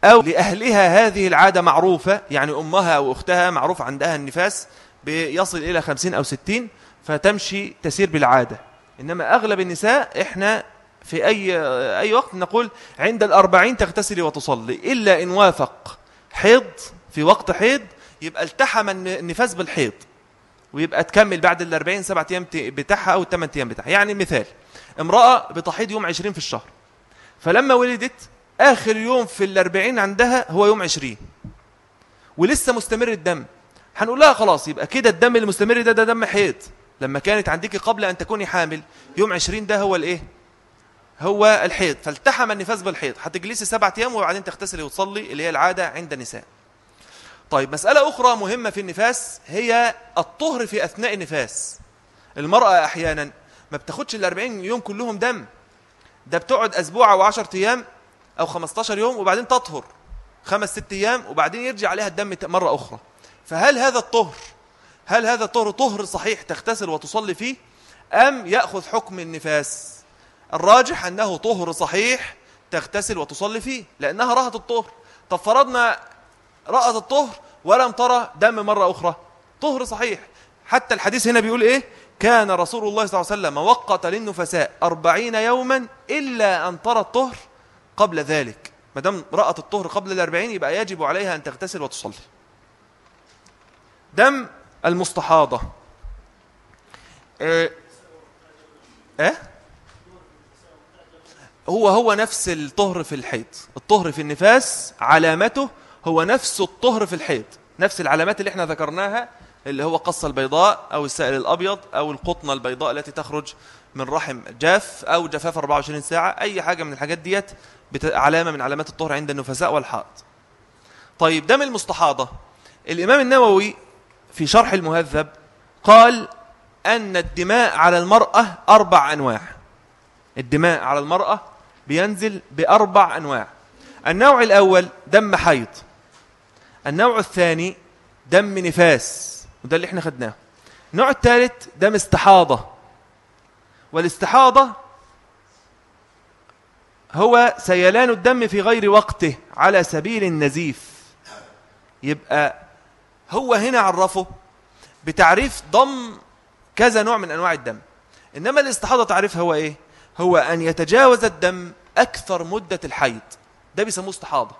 أو لأهلها هذه العادة معروفة يعني أمها أو أختها معروف عندها النفاس بيصل إلى خمسين أو ستين فتمشي تسير بالعادة. إنما أغلب النساء إحنا في أي, أي وقت نقول عند الأربعين تغتسلي وتصلي. إلا إن وافق حيض في وقت حيض يبقى التحم النفاس بالحيض. ويبقى تكمل بعد الأربعين سبعة أيام بتاعها أو الثمان أيام بتاعها. يعني مثال امرأة بتحيض يوم عشرين في الشهر. فلما ولدت آخر يوم في الأربعين عندها هو يوم عشرين. ولسه مستمر الدم. هنقول لها خلاص يبقى كده الدم المستمر ده ده دم حيض. لما كانت عندك قبل أن تكوني حامل يوم عشرين ده هو الإيه؟ هو الحيض فالتحم النفاس بالحيض. هتجلسي سبعة أيام وبعدين تغتسلي وتصلي اللي هي العادة عند النساء. طيب مسألة أخرى مهمة في النفاس هي الطهر في أثناء النفاس. المرأة أحيانا ما بتاخدش الأربعين يوم كلهم دم. ده بتقعد أسبوع أو عشر أيام أو 15 يوم وبعدين تطهر. خمس ست أيام وبعدين يرجع عليها الدم مرة أخرى. فهل هذا الطهر هل هذا الطهر طهر صحيح تغتسل وتصلي فيه أم يأخذ حكم النفاس؟ الراجح أنه طهر صحيح تغتسل وتصلي فيه لأنها رأت الطهر. طب فرضنا رأت الطهر ولم ترى دم مرة أخرى. طهر صحيح. حتى الحديث هنا بيقول إيه؟ كان رسول الله صلى الله عليه وسلم وقت للنفساء أربعين يوما إلا أن ترى الطهر قبل ذلك. ما دام رأت الطهر قبل الأربعين يبقى يجب عليها أن تغتسل وتصلي. دم المستحاضة. إيه, إيه؟ هو هو نفس الطهر في الحيض الطهر في النفاس علامته هو نفس الطهر في الحيض نفس العلامات اللي إحنا ذكرناها اللي هو قص البيضاء أو السائل الأبيض أو القطنة البيضاء التي تخرج من رحم جاف أو جفاف 24 ساعة. أي حاجة من الحاجات ديت علامة من علامات الطهر عند النفساء والحائض طيب دم المستحاضة. الإمام النووي في شرح المهذب قال أن الدماء على المرأة أربع أنواع. الدماء على المرأة بينزل بأربع أنواع. النوع الأول دم حيض. النوع الثاني دم نفاس وده اللي إحنا خدناه. النوع الثالث دم استحاضة. والاستحاضة هو سيلان الدم في غير وقته على سبيل النزيف. يبقى هو هنا عرفه بتعريف ضم كذا نوع من أنواع الدم. إنما الاستحاضة تعريفها هو إيه؟ هو أن يتجاوز الدم أكثر مدة الحيض. ده بيسموه استحاضة.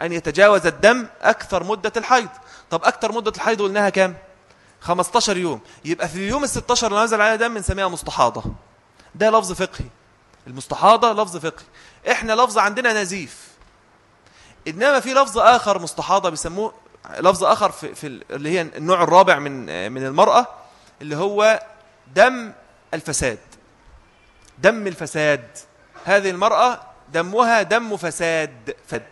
أن يتجاوز الدم أكثر مدة الحيض. طب أكثر مدة الحيض قلناها كام؟ 15 يوم. يبقى في اليوم ال 16 اللي نزل عليها دم بنسميها مستحاضة. ده لفظ فقهي. المستحاضة لفظ فقهي. إحنا لفظ عندنا نزيف. إنما في لفظ آخر مستحاضة بيسموه لفظ آخر في, في اللي هي النوع الرابع من من المرأة اللي هو دم الفساد. دم الفساد. هذه المرأة دمها دم فساد فد.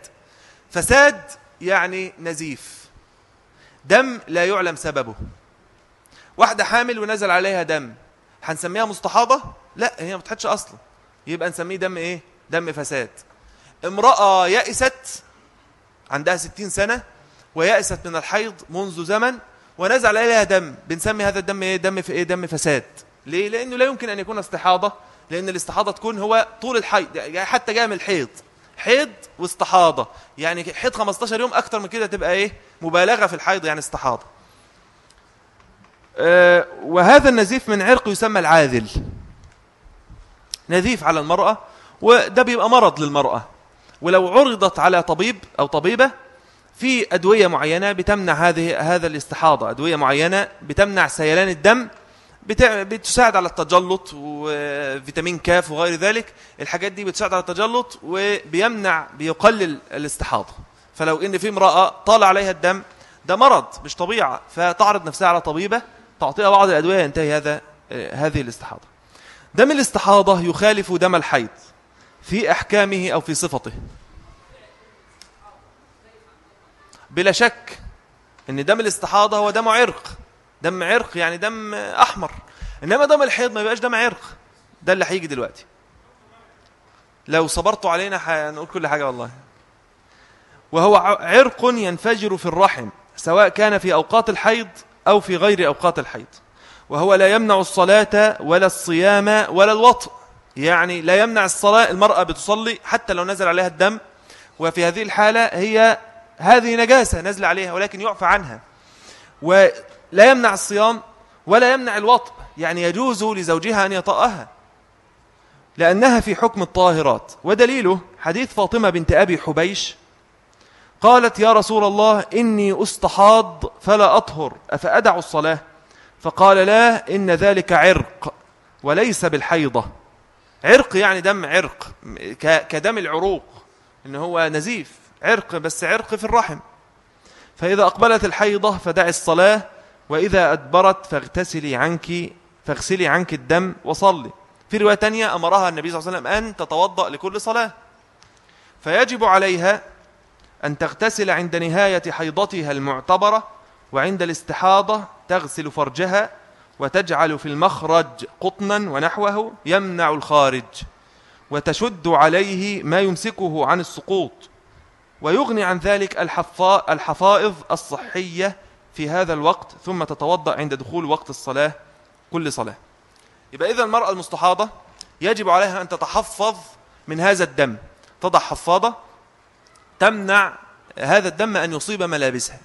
فساد يعني نزيف. دم لا يعلم سببه. واحدة حامل ونزل عليها دم. هنسميها مستحاضة؟ لا هي ما بتحدش أصلا. يبقى نسميه دم إيه؟ دم فساد. امرأة يأست عندها ستين سنة ويأست من الحيض منذ زمن ونزل عليها دم. بنسمي هذا الدم إيه؟ دم في إيه؟ دم فساد. ليه؟ لأنه لا يمكن أن يكون استحاضة. لأن الاستحاضة تكون هو طول الحيض يعني حتى جاء من الحيض. حيض واستحاضة. يعني حيض 15 يوم أكتر من كده تبقى إيه؟ مبالغة في الحيض يعني استحاضة. أه وهذا النزيف من عرق يسمى العاذل. نزيف على المرأة وده بيبقى مرض للمرأة. ولو عرضت على طبيب أو طبيبة في أدوية معينة بتمنع هذه هذا الاستحاضة. أدوية معينة بتمنع سيلان الدم بتساعد على التجلط وفيتامين كاف وغير ذلك. الحاجات دي بتساعد على التجلط وبيمنع بيقلل الاستحاضة. فلو إن في امرأة طالع عليها الدم ده مرض مش طبيعة فتعرض نفسها على طبيبة تعطيها بعض الأدوية ينتهي هذا هذه الاستحاضة. دم الاستحاضة يخالف دم الحيض في أحكامه أو في صفته. بلا شك إن دم الاستحاضة هو دم عرق. دم عرق يعني دم أحمر. إنما دم الحيض ما يبقاش دم عرق. ده اللي هيجي دلوقتي. لو صبرتوا علينا هنقول كل حاجة والله. وهو عرق ينفجر في الرحم سواء كان في أوقات الحيض أو في غير أوقات الحيض. وهو لا يمنع الصلاة ولا الصيام ولا الوطء. يعني لا يمنع الصلاة المرأة بتصلي حتى لو نزل عليها الدم. وفي هذه الحالة هي هذه نجاسة نزل عليها ولكن يعفى عنها. ولا يمنع الصيام ولا يمنع الوطء يعني يجوز لزوجها أن يطأها. لأنها في حكم الطاهرات. ودليله حديث فاطمة بنت أبي حبيش قالت يا رسول الله إني أستحاض فلا أطهر أفأدع الصلاة؟ فقال لا إن ذلك عرق وليس بالحيضة. عرق يعني دم عرق كدم العروق إن هو نزيف. عرق بس عرق في الرحم. فإذا أقبلت الحيضة فدع الصلاة وإذا أدبرت فاغتسلي عنك فاغسلي عنك الدم وصلي. في رواية تانية أمرها النبي صلى الله عليه وسلم أن تتوضأ لكل صلاة. فيجب عليها أن تغتسل عند نهاية حيضتها المعتبرة وعند الاستحاضة تغسل فرجها وتجعل في المخرج قطنا ونحوه يمنع الخارج وتشد عليه ما يمسكه عن السقوط. ويغني عن ذلك الحفائظ الصحية في هذا الوقت ثم تتوضأ عند دخول وقت الصلاة كل صلاة. يبقى إذا المرأة المستحاضة يجب عليها أن تتحفظ من هذا الدم. تضع حفاضة تمنع هذا الدم أن يصيب ملابسها.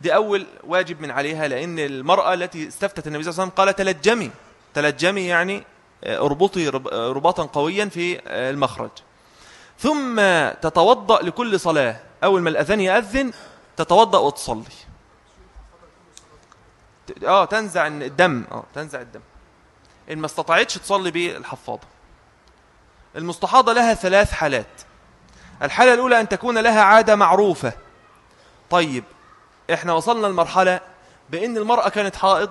دي أول واجب من عليها لأن المرأة التي استفتت النبي صلى الله عليه وسلم قال تلجمي. تلجمي يعني اربطي رباطا قويا في المخرج. ثم تتوضأ لكل صلاة. أول ما الأذان يأذن تتوضأ وتصلي. آه تنزع الدم. آه تنزع الدم. إن ما استطاعتش تصلي بالحفاضه المستحاضة لها ثلاث حالات. الحالة الأولى أن تكون لها عادة معروفة. طيب إحنا وصلنا لمرحلة بإن المرأة كانت حائض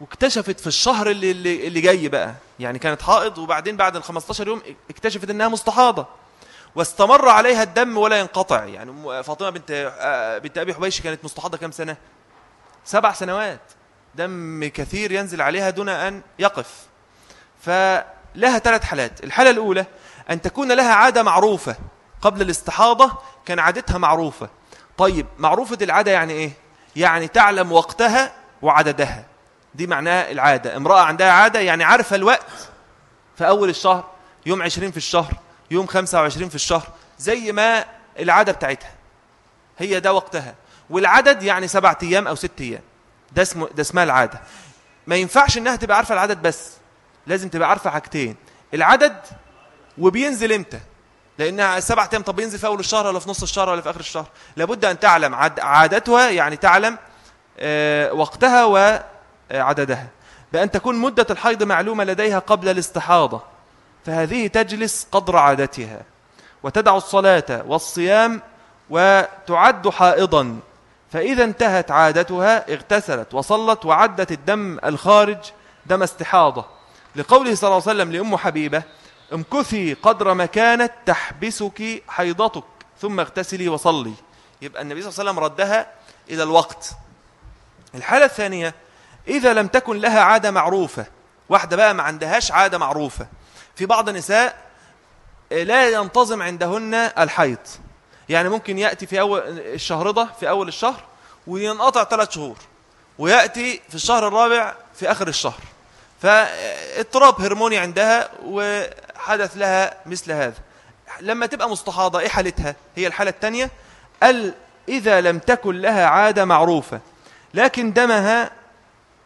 واكتشفت في الشهر اللي, اللي, جاي بقى. يعني كانت حائض وبعدين بعد ال 15 يوم اكتشفت إنها مستحاضة. واستمر عليها الدم ولا ينقطع. يعني فاطمة بنت آه، بنت أبي حبيش كانت مستحاضة كم سنة؟ سبع سنوات. دم كثير ينزل عليها دون أن يقف. فلها ثلاث حالات. الحالة الأولى أن تكون لها عادة معروفة. قبل الاستحاضة كان عادتها معروفة. طيب معروفة العادة يعني إيه؟ يعني تعلم وقتها وعددها. دي معناها العادة. امرأة عندها عادة يعني عارفة الوقت. في أول الشهر يوم عشرين في الشهر يوم خمسة وعشرين في الشهر زي ما العادة بتاعتها. هي ده وقتها. والعدد يعني سبعة أيام أو ست أيام. ده اسمه ده اسمها العادة. ما ينفعش إنها تبقى عارفة العدد بس. لازم تبقى عارفة حاجتين. العدد وبينزل إمتى؟ لأنها سبع أيام. طب بينزل في أول الشهر ولا في نص الشهر ولا في آخر الشهر؟ لابد أن تعلم عادتها يعني تعلم آه، وقتها وعددها بأن تكون مدة الحيض معلومة لديها قبل الاستحاضة. فهذه تجلس قدر عادتها. وتدع الصلاة والصيام وتعد حائضا. فإذا انتهت عادتها اغتسلت وصلت وعدت الدم الخارج دم استحاضة. لقوله صلى الله عليه وسلم لأم حبيبة امكثي قدر ما كانت تحبسك حيضتك ثم اغتسلي وصلي. يبقى النبي صلى الله عليه وسلم ردها إلى الوقت. الحالة الثانية إذا لم تكن لها عادة معروفة واحدة بقى ما عندهاش عادة معروفة. في بعض النساء لا ينتظم عندهن الحيض. يعني ممكن يأتي في أول الشهرضة في أول الشهر وينقطع ثلاث شهور ويأتي في الشهر الرابع في آخر الشهر. فاضطراب هرموني عندها وحدث لها مثل هذا. لما تبقى مستحاضة إيه حالتها؟ هي الحالة الثانية ال إذا لم تكن لها عادة معروفة لكن دمها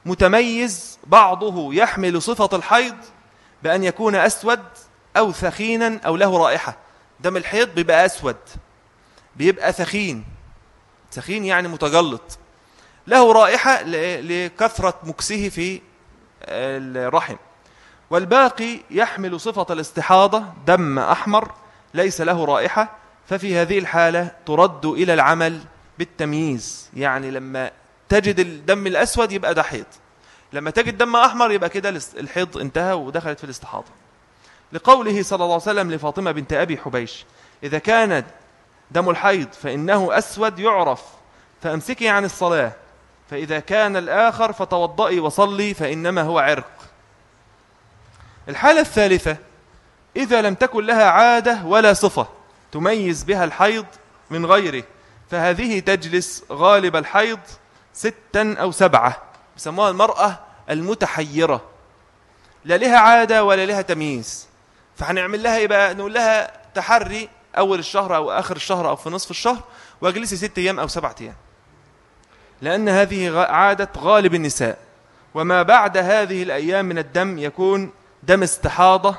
متميز بعضه يحمل صفة الحيض بأن يكون أسود أو ثخينا أو له رائحة. دم الحيض بيبقى أسود. بيبقى ثخين. ثخين يعني متجلط. له رائحة لكثرة مكسه في الرحم. والباقي يحمل صفة الاستحاضة دم أحمر ليس له رائحة ففي هذه الحالة ترد إلى العمل بالتمييز. يعني لما تجد الدم الأسود يبقى ده حيض. لما تجد دم أحمر يبقى كده الحيض انتهى ودخلت في الاستحاضة. لقوله صلى الله عليه وسلم لفاطمة بنت أبي حبيش إذا كانت دم الحيض فإنه أسود يعرف. فأمسكي عن الصلاة. فإذا كان الآخر فتوضئي وصلي فإنما هو عرق. الحالة الثالثة إذا لم تكن لها عادة ولا صفة تميز بها الحيض من غيره فهذه تجلس غالب الحيض ستا أو سبعة يسموها المرأة المتحيرة. لا لها عادة ولا لها تمييز. فهنعمل لها إيه بقى؟ نقول لها تحري أول الشهر أو آخر الشهر أو في نصف الشهر واجلسي ست أيام أو سبعة أيام. لأن هذه عادة غالب النساء. وما بعد هذه الأيام من الدم يكون دم استحاضة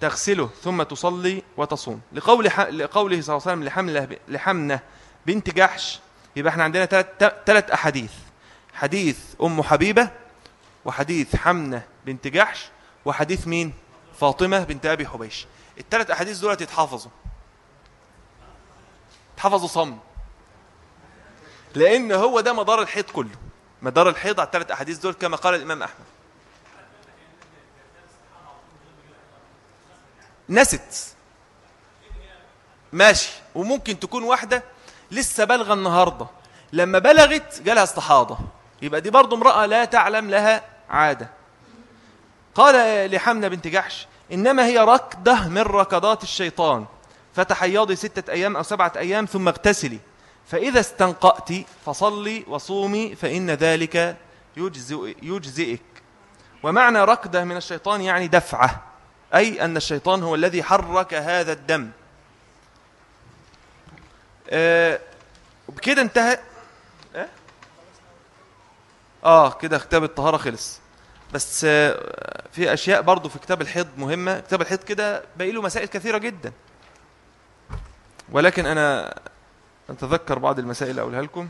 تغسله ثم تصلي وتصوم. لقول لقوله صلى الله عليه وسلم لحملة لحمنة بنت جحش يبقى إحنا عندنا ثلاث أحاديث. حديث أم حبيبة وحديث حمنة بنت جحش وحديث مين؟ فاطمة بنت أبي حبيش. الثلاث أحاديث دول يتحفظوا تحفظوا صم. لأن هو ده مدار الحيض كله. مدار الحيض على الثلاث أحاديث دول كما قال الإمام أحمد. نست. ماشي. وممكن تكون واحدة لسه بلغة النهاردة. لما بلغت جالها استحاضة. يبقى دي برضو امرأة لا تعلم لها عادة. قال لحمنة بنت جحش إنما هي ركضة من ركضات الشيطان. فتحيضي ستة أيام أو سبعة أيام ثم اغتسلي. فإذا استنقأت فصلي وصومي فإن ذلك يجزئ يجزئك. ومعنى ركضة من الشيطان يعني دفعة أي أن الشيطان هو الذي حرك هذا الدم. آه بكده انتهى. آه, آه كده كتاب الطهارة خلص. بس آه في أشياء برضو في كتاب الحيض مهمة. كتاب الحيض كده باقي له مسائل كثيرة جدا. ولكن أنا أتذكر بعض المسائل أقولها لكم.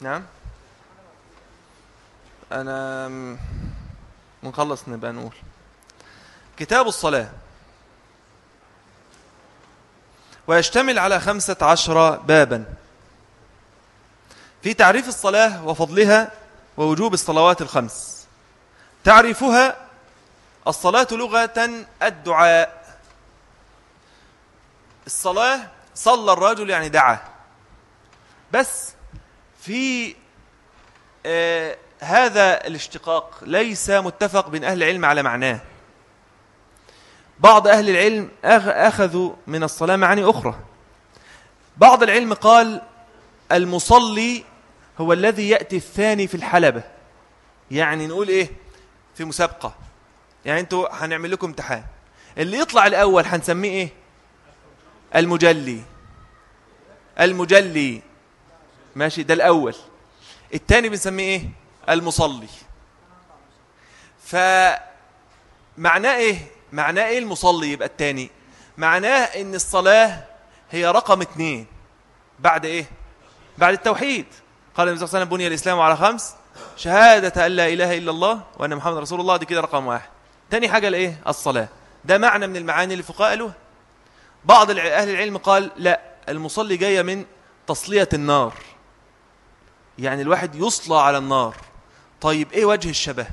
نعم. أنا منخلص نبقى نقول. كتاب الصلاة. ويشتمل على خمسة عشر بابا. في تعريف الصلاة وفضلها ووجوب الصلوات الخمس. تعريفها الصلاة لغة الدعاء. الصلاة صلى الرجل يعني دعا. بس في آه هذا الاشتقاق ليس متفق بين أهل العلم على معناه. بعض أهل العلم أخذوا من الصلاة معاني أخرى. بعض العلم قال المصلي هو الذي يأتي الثاني في الحلبة. يعني نقول إيه؟ في مسابقة. يعني أنتوا هنعمل لكم امتحان. اللي يطلع الأول هنسميه إيه؟ المجلي. المجلي. ماشي؟ ده الأول. الثاني بنسميه إيه؟ المصلي. فمعناه إيه؟ معناه إيه المصلي يبقى الثاني معناه إن الصلاة هي رقم اثنين بعد إيه؟ بعد التوحيد. قال النبي صلى الله عليه وسلم بني الإسلام على خمس. شهادة أن لا إله إلا الله وأن محمد رسول الله دي كده رقم واحد. تاني حاجة الإيه الصلاة. ده معنى من المعاني اللي فقهاء قالوها بعض أهل العلم قال لا المصلي جاية من تصلية النار. يعني الواحد يصلى على النار. طيب إيه وجه الشبه؟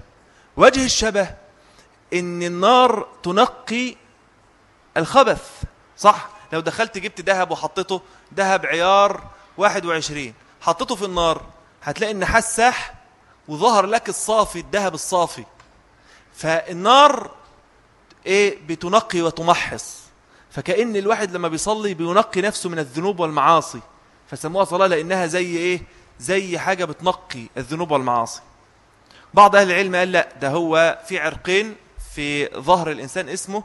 وجه الشبه إن النار تنقي الخبث صح؟ لو دخلت جبت ذهب وحطيته ذهب عيار 21 حطيته في النار هتلاقي النحاس ساح وظهر لك الصافي الذهب الصافي. فالنار إيه؟ بتنقي وتمحص. فكأن الواحد لما بيصلي بينقي نفسه من الذنوب والمعاصي. فسموها صلاة لأنها زي إيه؟ زي حاجة بتنقي الذنوب والمعاصي. بعض أهل العلم قال لا ده هو في عرقين في ظهر الإنسان اسمه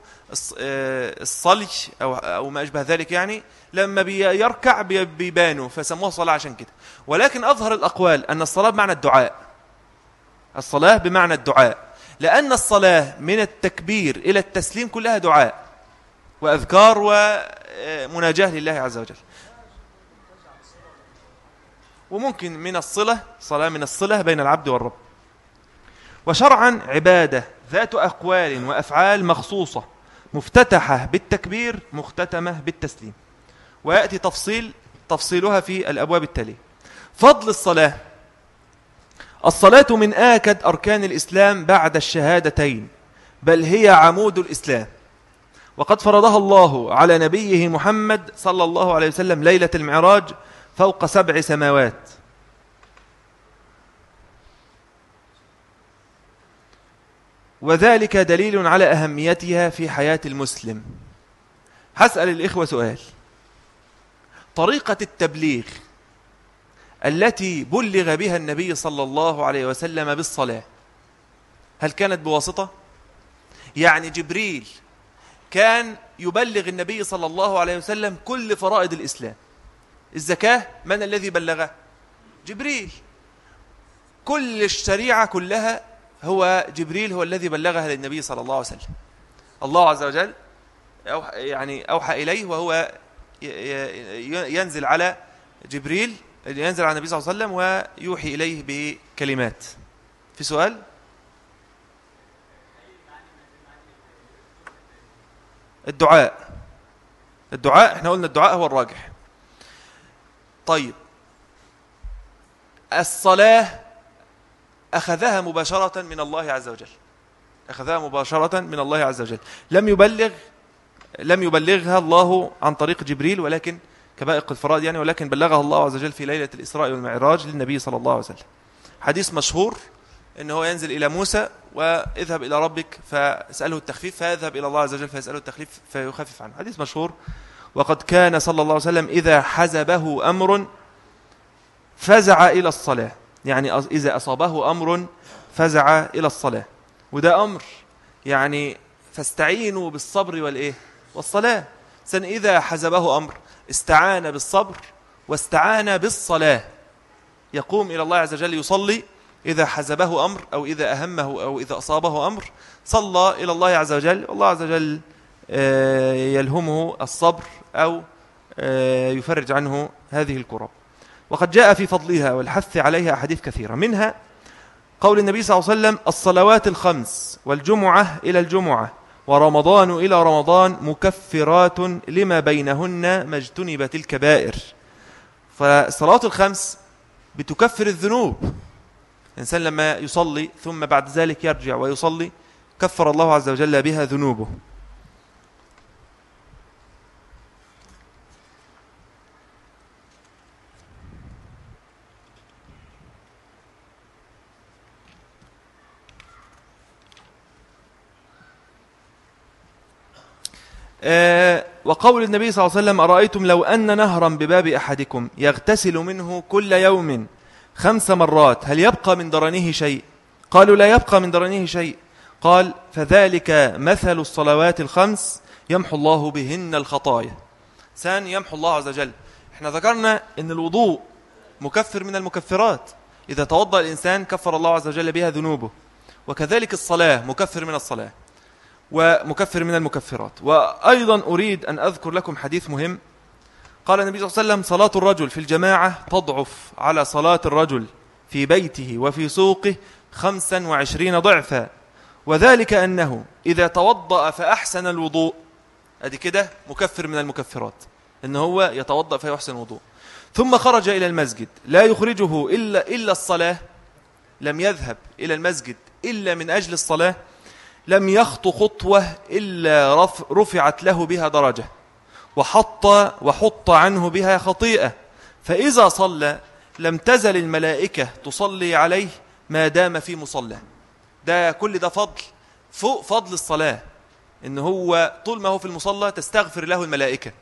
الصلي أو, أو ما أشبه ذلك يعني. لما بيركع بيبانوا. فسموها صلاة عشان كده. ولكن أظهر الأقوال أن الصلاة بمعنى الدعاء. الصلاة بمعنى الدعاء. لأن الصلاة من التكبير إلى التسليم كلها دعاء وأذكار ومناجاة لله عز وجل. وممكن من الصلة صلاة من الصلة بين العبد والرب. وشرعا عبادة ذات أقوال وأفعال مخصوصة مفتتحة بالتكبير مختتمة بالتسليم. ويأتي تفصيل تفصيلها في الأبواب التالية. فضل الصلاة الصلاة من آكد أركان الإسلام بعد الشهادتين بل هي عمود الإسلام. وقد فرضها الله على نبيه محمد صلى الله عليه وسلم ليلة المعراج فوق سبع سماوات. وذلك دليل على أهميتها في حياة المسلم. هسأل الإخوة سؤال. طريقة التبليغ التي بلغ بها النبي صلى الله عليه وسلم بالصلاة هل كانت بواسطة؟ يعني جبريل كان يبلغ النبي صلى الله عليه وسلم كل فرائض الإسلام الزكاة من الذي بلغه؟ جبريل كل الشريعة كلها هو جبريل هو الذي بلغها للنبي صلى الله عليه وسلم الله عز وجل يعني أوحى إليه وهو ينزل على جبريل ينزل على النبي صلى الله عليه وسلم ويوحي إليه بكلمات. في سؤال؟ الدعاء. الدعاء إحنا قلنا الدعاء هو الراجح. طيب. الصلاة أخذها مباشرة من الله عز وجل. أخذها مباشرة من الله عز وجل. لم يبلغ لم يبلغها الله عن طريق جبريل ولكن كبائق الفرائض يعني ولكن بلغها الله عز وجل في ليلة الإسراء والمعراج للنبي صلى الله عليه وسلم. حديث مشهور أنه ينزل إلى موسى واذهب إلى ربك فاسأله التخفيف فيذهب إلى الله عز وجل فيسأله التخفيف فيخفف عنه. حديث مشهور. وقد كان صلى الله عليه وسلم إذا حزبه أمر فزع إلى الصلاة. يعني إذا أصابه أمر فزع إلى الصلاة. وده أمر يعني فاستعينوا بالصبر والإيه؟ والصلاة. سن إذا حزبه أمر استعان بالصبر واستعان بالصلاة. يقوم إلى الله عز وجل يصلي إذا حزبه أمر أو إذا أهمه أو إذا أصابه أمر. صلى إلى الله عز وجل والله عز وجل آه، يلهمه الصبر أو آه، يفرج عنه هذه الكرب. وقد جاء في فضلها والحث عليها أحاديث كثيرة. منها قول النبي صلى الله عليه وسلم الصلوات الخمس والجمعة إلى الجمعة. ورمضان إلى رمضان مكفرات لما بينهن ما اجتنبت الكبائر. فالصلوات الخمس بتكفر الذنوب. الإنسان لما يصلي ثم بعد ذلك يرجع ويصلي كفر الله عز وجل بها ذنوبه. وقول النبي صلى الله عليه وسلم أرأيتم لو أن نهرا بباب أحدكم يغتسل منه كل يوم خمس مرات هل يبقى من درنه شيء؟ قالوا لا يبقى من درنه شيء. قال فذلك مثل الصلوات الخمس يمحو الله بهن الخطايا. سان يمحو الله عز وجل. إحنا ذكرنا إن الوضوء مكفر من المكفرات. إذا توضأ الإنسان كفر الله عز وجل بها ذنوبه. وكذلك الصلاة مكفر من الصلاة. ومكفر من المكفرات. وأيضا أريد أن أذكر لكم حديث مهم. قال النبي صلى الله عليه وسلم صلاة الرجل في الجماعة تضعف على صلاة الرجل في بيته وفي سوقه خمسا وعشرين ضعفا. وذلك أنه إذا توضأ فأحسن الوضوء. أدي كده مكفر من المكفرات. أنه هو يتوضأ فيحسن الوضوء. ثم خرج إلى المسجد. لا يخرجه إلا, إلا الصلاة. لم يذهب إلى المسجد إلا من أجل الصلاة. لم يخط خطوة إلا رفعت له بها درجة وحط وحط عنه بها خطيئة. فإذا صلى لم تزل الملائكة تصلي عليه ما دام في مصلى. ده كل ده فضل فوق فضل الصلاة إن هو طول ما هو في المصلى تستغفر له الملائكة.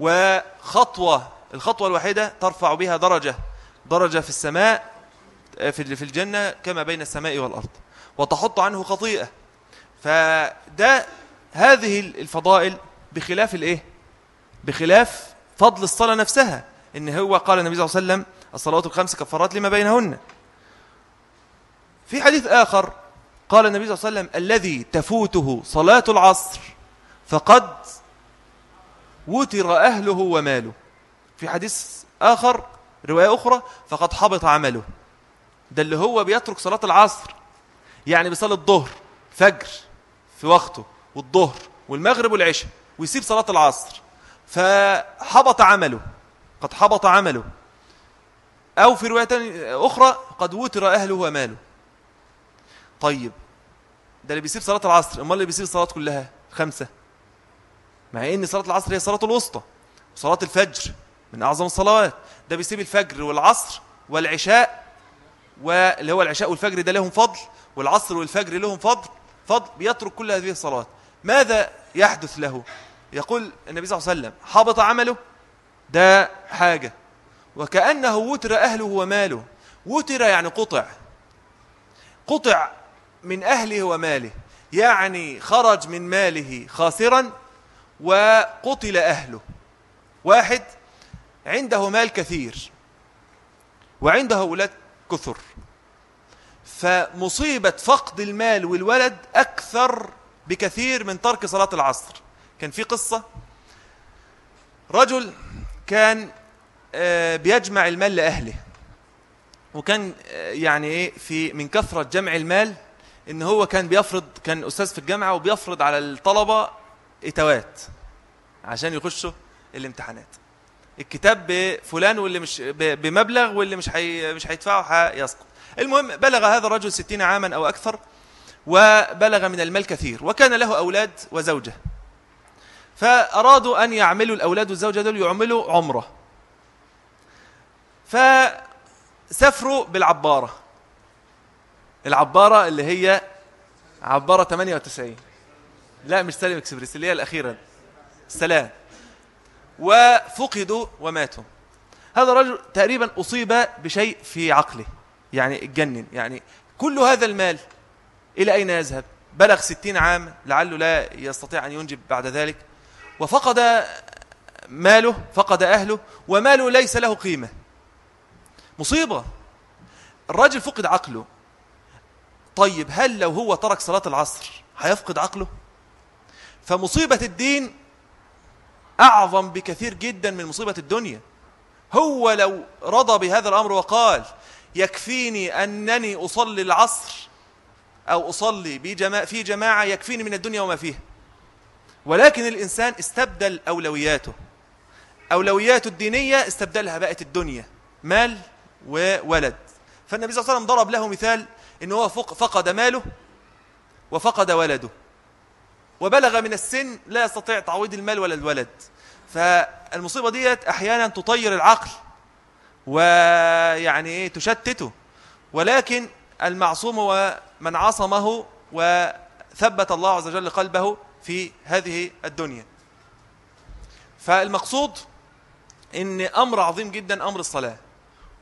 وخطوة الخطوة الواحدة ترفع بها درجة درجة في السماء في في الجنة كما بين السماء والأرض. وتحط عنه خطيئة. فده هذه الفضائل بخلاف الايه؟ بخلاف فضل الصلاة نفسها. إن هو قال النبي صلى الله عليه وسلم الصلوات الخمس كفارات لما بينهن. في حديث آخر قال النبي صلى الله عليه وسلم الذي تفوته صلاة العصر فقد وتر أهله وماله. في حديث آخر رواية أخرى فقد حبط عمله. ده اللي هو بيترك صلاة العصر. يعني بيصلي الظهر فجر. في وقته والظهر والمغرب والعشاء ويسيب صلاة العصر. فحبط عمله قد حبط عمله. أو في رواية أخرى قد وتر أهله وماله. طيب ده اللي بيسيب صلاة العصر أمال اللي بيسيب الصلاة كلها خمسة؟ مع إن صلاة العصر هي صلاة الوسطى وصلاة الفجر من أعظم الصلوات. ده بيسيب الفجر والعصر والعشاء واللي هو العشاء والفجر ده لهم فضل والعصر والفجر لهم فضل. فضل بيترك كل هذه الصلوات. ماذا يحدث له؟ يقول النبي صلى الله عليه وسلم حبط عمله ده حاجة. وكأنه وتر أهله وماله. وتر يعني قطع. قطع من أهله وماله. يعني خرج من ماله خاسرا وقتل أهله. واحد عنده مال كثير. وعنده أولاد كثر. فمصيبة فقد المال والولد أكثر بكثير من ترك صلاة العصر. كان في قصة. رجل كان آه، بيجمع المال لأهله. وكان آه، يعني إيه في من كثرة جمع المال إن هو كان بيفرض كان أستاذ في الجامعة وبيفرض على الطلبة إتوات عشان يخشوا الامتحانات. الكتاب بفلان واللي مش بمبلغ واللي مش حي مش هيدفعه هيسقط. المهم بلغ هذا الرجل ستين عاما أو أكثر وبلغ من المال كثير وكان له أولاد وزوجة. فأرادوا أن يعملوا الأولاد والزوجة دول يعملوا عمرة. فسافروا بالعبارة. العبارة اللي هي عبارة 98 لا مش سالم إكسبريس اللي هي الأخيرة. السلام. وفقدوا وماتوا. هذا الرجل تقريبا أصيب بشيء في عقله. يعني اتجنن. يعني كل هذا المال إلى أين يذهب؟ بلغ ستين عام لعله لا يستطيع أن ينجب بعد ذلك. وفقد ماله فقد أهله وماله ليس له قيمة. مصيبة. الرجل فقد عقله. طيب هل لو هو ترك صلاة العصر هيفقد عقله؟ فمصيبة الدين أعظم بكثير جدا من مصيبة الدنيا. هو لو رضى بهذا الأمر وقال يكفيني أنني أصلي العصر أو أصلي بجماعة في جماعة يكفيني من الدنيا وما فيها. ولكن الإنسان استبدل أولوياته. أولوياته الدينية استبدلها بقت الدنيا مال وولد. فالنبي صلى الله عليه وسلم ضرب له مثال إنه هو فقد ماله وفقد ولده. وبلغ من السن لا يستطيع تعويض المال ولا الولد. فالمصيبة ديت أحيانا تطير العقل. ويعني إيه تشتته. ولكن المعصوم هو من عصمه وثبت الله عز وجل قلبه في هذه الدنيا. فالمقصود إن أمر عظيم جدا أمر الصلاة.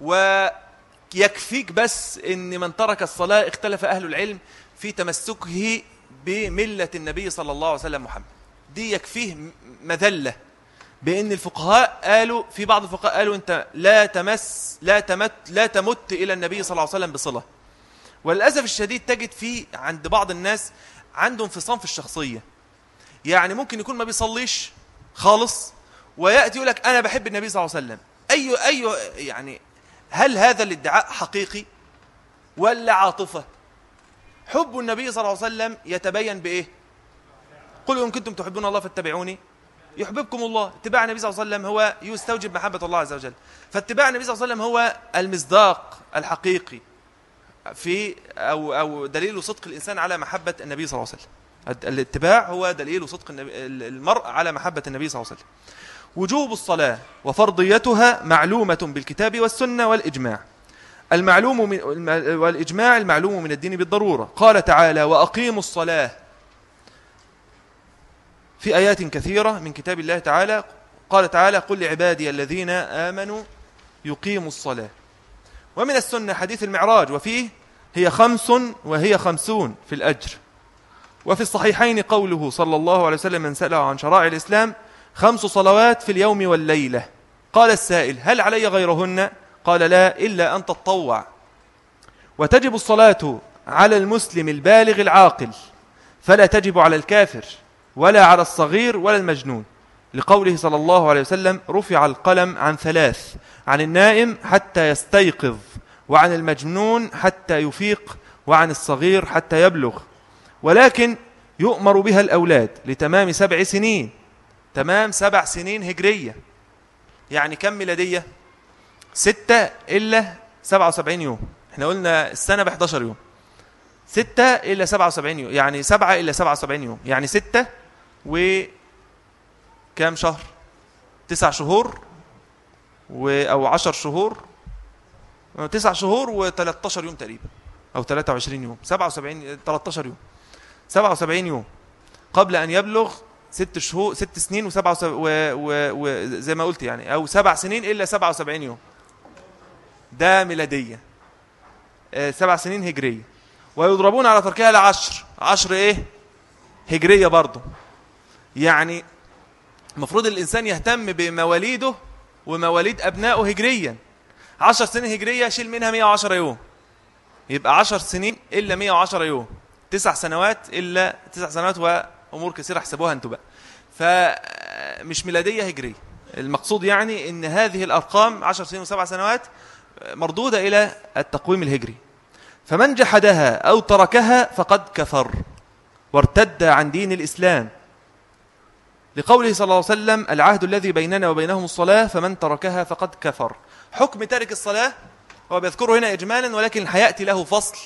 ويكفيك بس إن من ترك الصلاة اختلف أهل العلم في تمسكه بملة النبي صلى الله عليه وسلم محمد. دي يكفيه مذلة. بأن الفقهاء قالوا في بعض الفقهاء قالوا أنت لا تمس لا تمت لا تمت إلى النبي صلى الله عليه وسلم بصلة. وللأسف الشديد تجد في عند بعض الناس عنده انفصام في الشخصية. يعني ممكن يكون ما بيصليش خالص ويأتي يقول لك أنا بحب النبي صلى الله عليه وسلم. أي أي يعني هل هذا الادعاء حقيقي ولا عاطفة؟ حب النبي صلى الله عليه وسلم يتبين بإيه؟ قل إن كنتم تحبون الله فاتبعوني. يحببكم الله. اتباع النبي صلى الله عليه وسلم هو يستوجب محبة الله عز وجل. فاتباع النبي صلى الله عليه وسلم هو المصداق الحقيقي في أو, أو دليل صدق الإنسان على محبة النبي صلى الله عليه وسلم. الاتباع هو دليل صدق المرء على محبة النبي صلى الله عليه وسلم. وجوب الصلاة وفرضيتها معلومة بالكتاب والسنة والإجماع. المعلوم من والإجماع المعلوم من الدين بالضرورة. قال تعالى وأقيموا الصلاة في آيات كثيرة من كتاب الله تعالى. قال تعالى قل لعبادي الذين آمنوا يقيموا الصلاة. ومن السنة حديث المعراج وفيه هي خمس وهي خمسون في الأجر. وفي الصحيحين قوله صلى الله عليه وسلم من سأله عن شرائع الإسلام خمس صلوات في اليوم والليلة. قال السائل هل علي غيرهن؟ قال لا إلا أن تطوع وتجب الصلاة على المسلم البالغ العاقل فلا تجب على الكافر. ولا على الصغير ولا المجنون. لقوله صلى الله عليه وسلم رفع القلم عن ثلاث عن النائم حتى يستيقظ وعن المجنون حتى يفيق وعن الصغير حتى يبلغ. ولكن يؤمر بها الأولاد لتمام سبع سنين. تمام سبع سنين هجرية. يعني كم ميلادية؟ ستة إلا سبعة وسبعين يوم. إحنا قلنا السنة بحداشر يوم. ستة إلا سبعة وسبعين يوم. يعني سبعة إلا سبعة وسبعين يوم. يعني ستة و كام شهر؟ تسع شهور و... أو عشر شهور. تسع شهور و13 يوم تقريبا أو 23 يوم. 77 13 يوم. 77 يوم. قبل أن يبلغ ست شهور ست سنين وسبعة وزي ما قلت يعني أو سبع سنين إلا 77 يوم. ده ميلادية. آه، سبع سنين هجرية. ويضربون على تركها لعشر عشر إيه؟ هجرية برضه يعني المفروض الإنسان يهتم بمواليده ومواليد أبنائه هجريا. عشر سنين هجرية شيل منها 110 يوم. يبقى عشر سنين إلا 110 يوم. تسع سنوات إلا تسع سنوات وأمور كثيرة احسبوها أنتوا بقى. فمش ميلادية هجرية. المقصود يعني أن هذه الأرقام عشر سنين وسبع سنوات مردودة إلى التقويم الهجري. فمن جحدها أو تركها فقد كفر وارتد عن دين الإسلام. لقوله صلى الله عليه وسلم العهد الذي بيننا وبينهم الصلاة فمن تركها فقد كفر. حكم تارك الصلاة هو بيذكره هنا إجمالا ولكن حياتي له فصل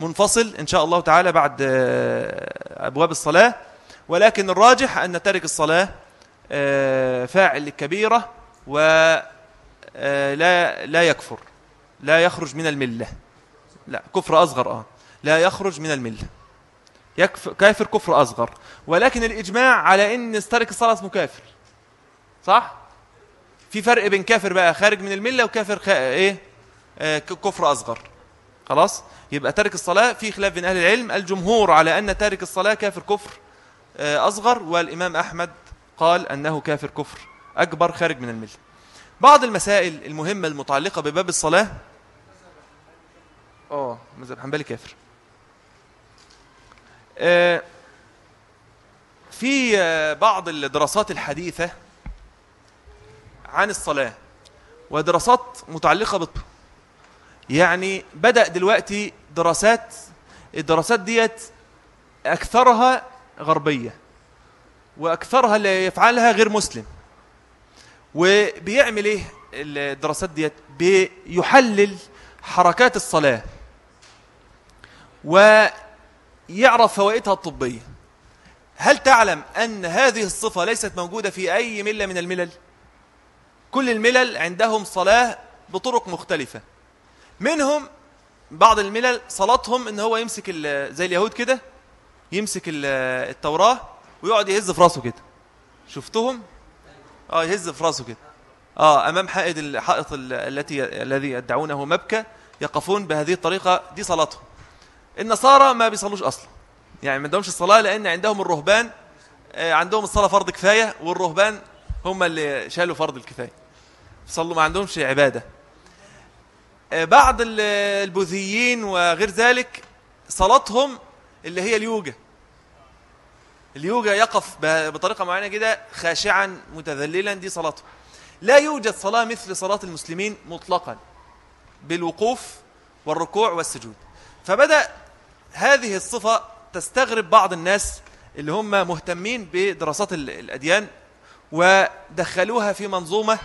منفصل إن شاء الله تعالى بعد آه، أبواب الصلاة. ولكن الراجح أن تارك الصلاة آه، فاعل للكبيرة ولا آه، لا يكفر لا يخرج من الملة. لا كفر أصغر آه لا يخرج من الملة. كافر كفر أصغر. ولكن الإجماع على أن تارك الصلاة اسمه كافر صح؟ في فرق بين كافر بقى خارج من الملة وكافر خ... إيه؟ آه كفر أصغر. خلاص؟ يبقى تارك الصلاة في خلاف بين أهل العلم. الجمهور على أن تارك الصلاة كافر كفر آه أصغر. والإمام أحمد قال أنه كافر كفر أكبر خارج من الملة. بعض المسائل المهمة المتعلقة بباب الصلاة. آه مذهب حنبلي كافر. في آه، بعض الدراسات الحديثة عن الصلاة ودراسات متعلقة بالطب يعني بدأ دلوقتي دراسات الدراسات ديت أكثرها غربية وأكثرها اللي يفعلها غير مسلم. وبيعمل إيه الدراسات ديت؟ بيحلل حركات الصلاة. و يعرف فوائدها الطبية. هل تعلم أن هذه الصفة ليست موجودة في أي ملة من الملل؟ كل الملل عندهم صلاة بطرق مختلفة. منهم بعض الملل صلاتهم إن هو يمسك زي اليهود كده يمسك التوراة ويقعد يهز في راسه كده. شفتهم؟ آه يهز في راسه كده. آه أمام حائط الحائط التي الذي يدعونه مبكى يقفون بهذه الطريقة. دي صلاتهم. النصارى ما بيصلوش أصلا. يعني ما عندهمش الصلاة لأن عندهم الرهبان آه، عندهم الصلاة فرض كفاية والرهبان هم اللي شالوا فرض الكفاية. صلوا ما عندهمش عبادة. آه، بعض البوذيين وغير ذلك صلاتهم اللي هي اليوجا. اليوجا يقف بطريقة معينة كده خاشعا متذللا دي صلاته لا يوجد صلاة مثل صلاة المسلمين مطلقا بالوقوف والركوع والسجود. فبدأ هذه الصفة تستغرب بعض الناس اللي هم مهتمين بدراسات الأديان ودخلوها في منظومة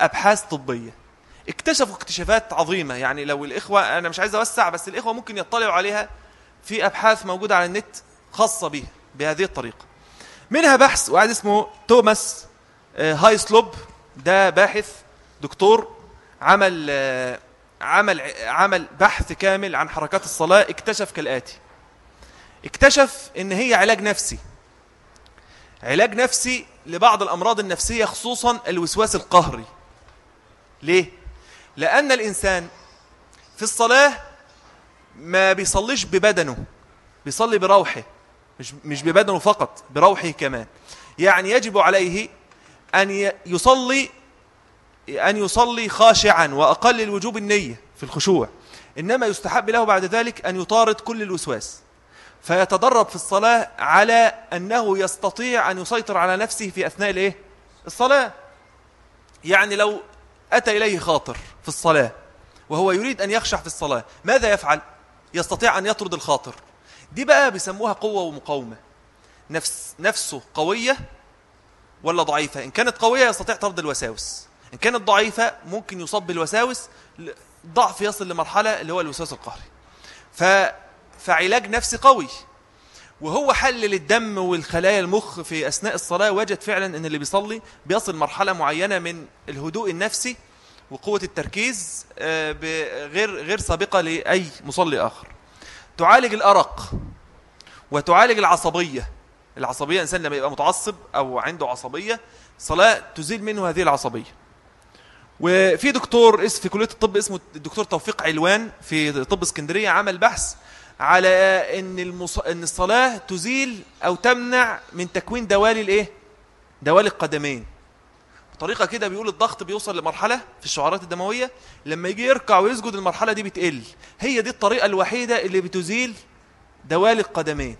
أبحاث طبية. اكتشفوا اكتشافات عظيمة. يعني لو الإخوة أنا مش عايز أوسع بس الإخوة ممكن يطلعوا عليها في أبحاث موجودة على النت خاصة بها بهذه الطريقة. منها بحث واحد اسمه توماس آه، هاي سلوب ده باحث دكتور عمل آه، عمل عمل بحث كامل عن حركات الصلاة اكتشف كالآتي. اكتشف إن هي علاج نفسي. علاج نفسي لبعض الأمراض النفسية خصوصا الوسواس القهري. ليه؟ لأن الإنسان في الصلاة ما بيصليش ببدنه بيصلي بروحه مش مش ببدنه فقط بروحه كمان. يعني يجب عليه أن يصلي أن يصلي خاشعا وأقل الوجوب النية في الخشوع إنما يستحب له بعد ذلك أن يطارد كل الوسواس. فيتدرب في الصلاة على أنه يستطيع أن يسيطر على نفسه في أثناء الإيه؟ الصلاة. يعني لو أتى إليه خاطر في الصلاة وهو يريد أن يخشع في الصلاة ماذا يفعل؟ يستطيع أن يطرد الخاطر. دي بقى بيسموها قوة ومقاومة. نفس نفسه قوية ولا ضعيفة؟ إن كانت قوية يستطيع طرد الوساوس. إن كانت ضعيفة ممكن يصاب بالوساوس ضعف يصل لمرحلة اللي هو الوسواس القهري. ف... فعلاج نفسي قوي. وهو حلل الدم والخلايا المخ في أثناء الصلاة وجد فعلا أن اللي بيصلي بيصل مرحلة معينة من الهدوء النفسي وقوة التركيز آه، غير غير سابقة لأي مصلي آخر. تعالج الأرق وتعالج العصبية. العصبية إنسان لما يبقى متعصب أو عنده عصبية صلاة تزيل منه هذه العصبية. وفي دكتور في كلية الطب اسمه الدكتور توفيق علوان في طب اسكندرية عمل بحث على إن المص... إن الصلاة تزيل أو تمنع من تكوين دوالي الإيه؟ دوالي القدمين. بطريقة كده بيقول الضغط بيوصل لمرحلة في الشعارات الدموية لما يجي يركع ويسجد المرحلة دي بتقل. هي دي الطريقة الوحيدة اللي بتزيل دوالي القدمين.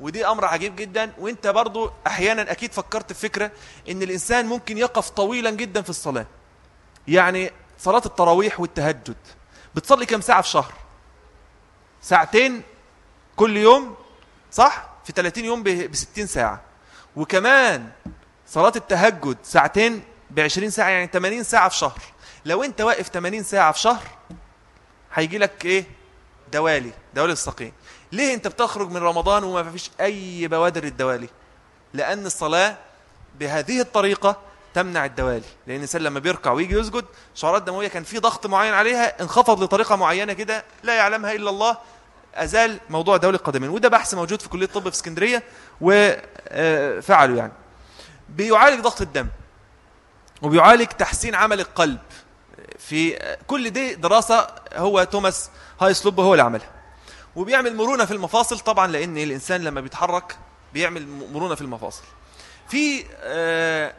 ودي أمر عجيب جدا. وأنت برضو أحيانا أكيد فكرت في فكرة إن الإنسان ممكن يقف طويلا جدا في الصلاة. يعني صلاة التراويح والتهجد. بتصلي كم ساعة في شهر ساعتين كل يوم صح؟ في 30 يوم ب 60 ساعة. وكمان صلاة التهجد ساعتين ب 20 ساعة يعني 80 ساعة في شهر. لو انت واقف 80 ساعة في شهر هيجي لك إيه؟ دوالي دوالي السقيم ليه انت بتخرج من رمضان وما فيش أي بوادر الدوالي لأن الصلاة بهذه الطريقة تمنع الدوالي. لأن الإنسان لما بيركع ويجي يسجد شعرات دموية كان في ضغط معين عليها انخفض لطريقة معينة كده لا يعلمها إلا الله أزال موضوع دولة القدمين. وده بحث موجود في كلية الطب في اسكندرية وفعلوا يعني. بيعالج ضغط الدم وبيعالج تحسين عمل القلب في كل دي دراسة هو توماس هايسلوب هو اللي عملها. وبيعمل مرونة في المفاصل طبعا لأن الإنسان لما بيتحرك بيعمل مرونة في المفاصل. في آه،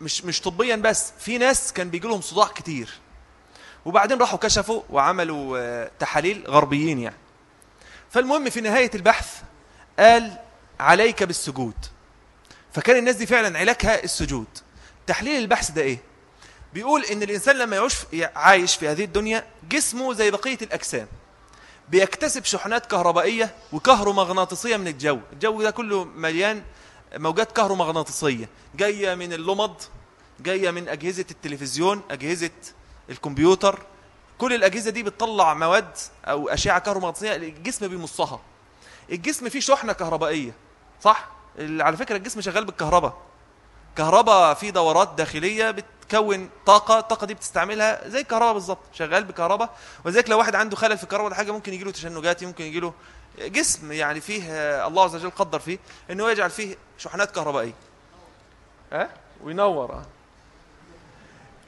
مش مش طبيا بس في ناس كان بيجي لهم صداع كتير. وبعدين راحوا كشفوا وعملوا آه، تحاليل غربيين يعني. فالمهم في نهاية البحث قال عليك بالسجود. فكان الناس دي فعلا علاجها السجود. تحليل البحث ده إيه؟ بيقول إن الإنسان لما يعيش عايش في هذه الدنيا جسمه زي بقية الأجسام. بيكتسب شحنات كهربائية وكهرومغناطيسية من الجو. الجو ده كله مليان موجات كهرومغناطيسية. جاية من اللمض جاية من أجهزة التلفزيون أجهزة الكمبيوتر. كل الأجهزة دي بتطلع مواد أو أشعة كهرومغناطيسية الجسم بيمصها. الجسم فيه شحنة كهربائية صح؟ على فكرة الجسم شغال بالكهرباء. كهرباء في دورات داخلية بتكون طاقة الطاقة دي بتستعملها زي الكهرباء بالظبط شغال بكهرباء. وذلك لو واحد عنده خلل في الكهرباء ولا حاجة ممكن يجي له تشنجات ممكن يجي له جسم يعني فيه الله عز وجل قدر فيه إنه يجعل فيه شحنات كهربائية. ها؟ وينور. آه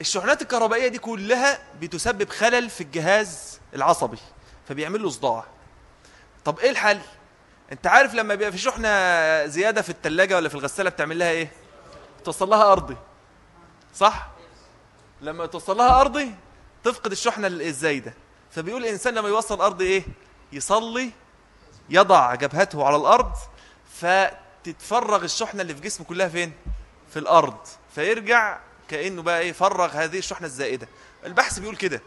الشحنات الكهربائية دي كلها بتسبب خلل في الجهاز العصبي فبيعمل له صداع. طب إيه الحل؟ أنت عارف لما بيبقى في شحنة زيادة في الثلاجه ولا في الغسالة بتعمل لها إيه؟ توصل لها أرضي. صح؟ لما توصل لها أرضي تفقد الشحنة الزايدة. فبيقول الإنسان لما يوصل أرضي إيه؟ يصلي يضع جبهته على الأرض فتتفرغ الشحنة اللي في جسمه كلها فين؟ في الأرض. فيرجع كأنه بقى إيه فرغ هذه الشحنة الزائدة. البحث بيقول كده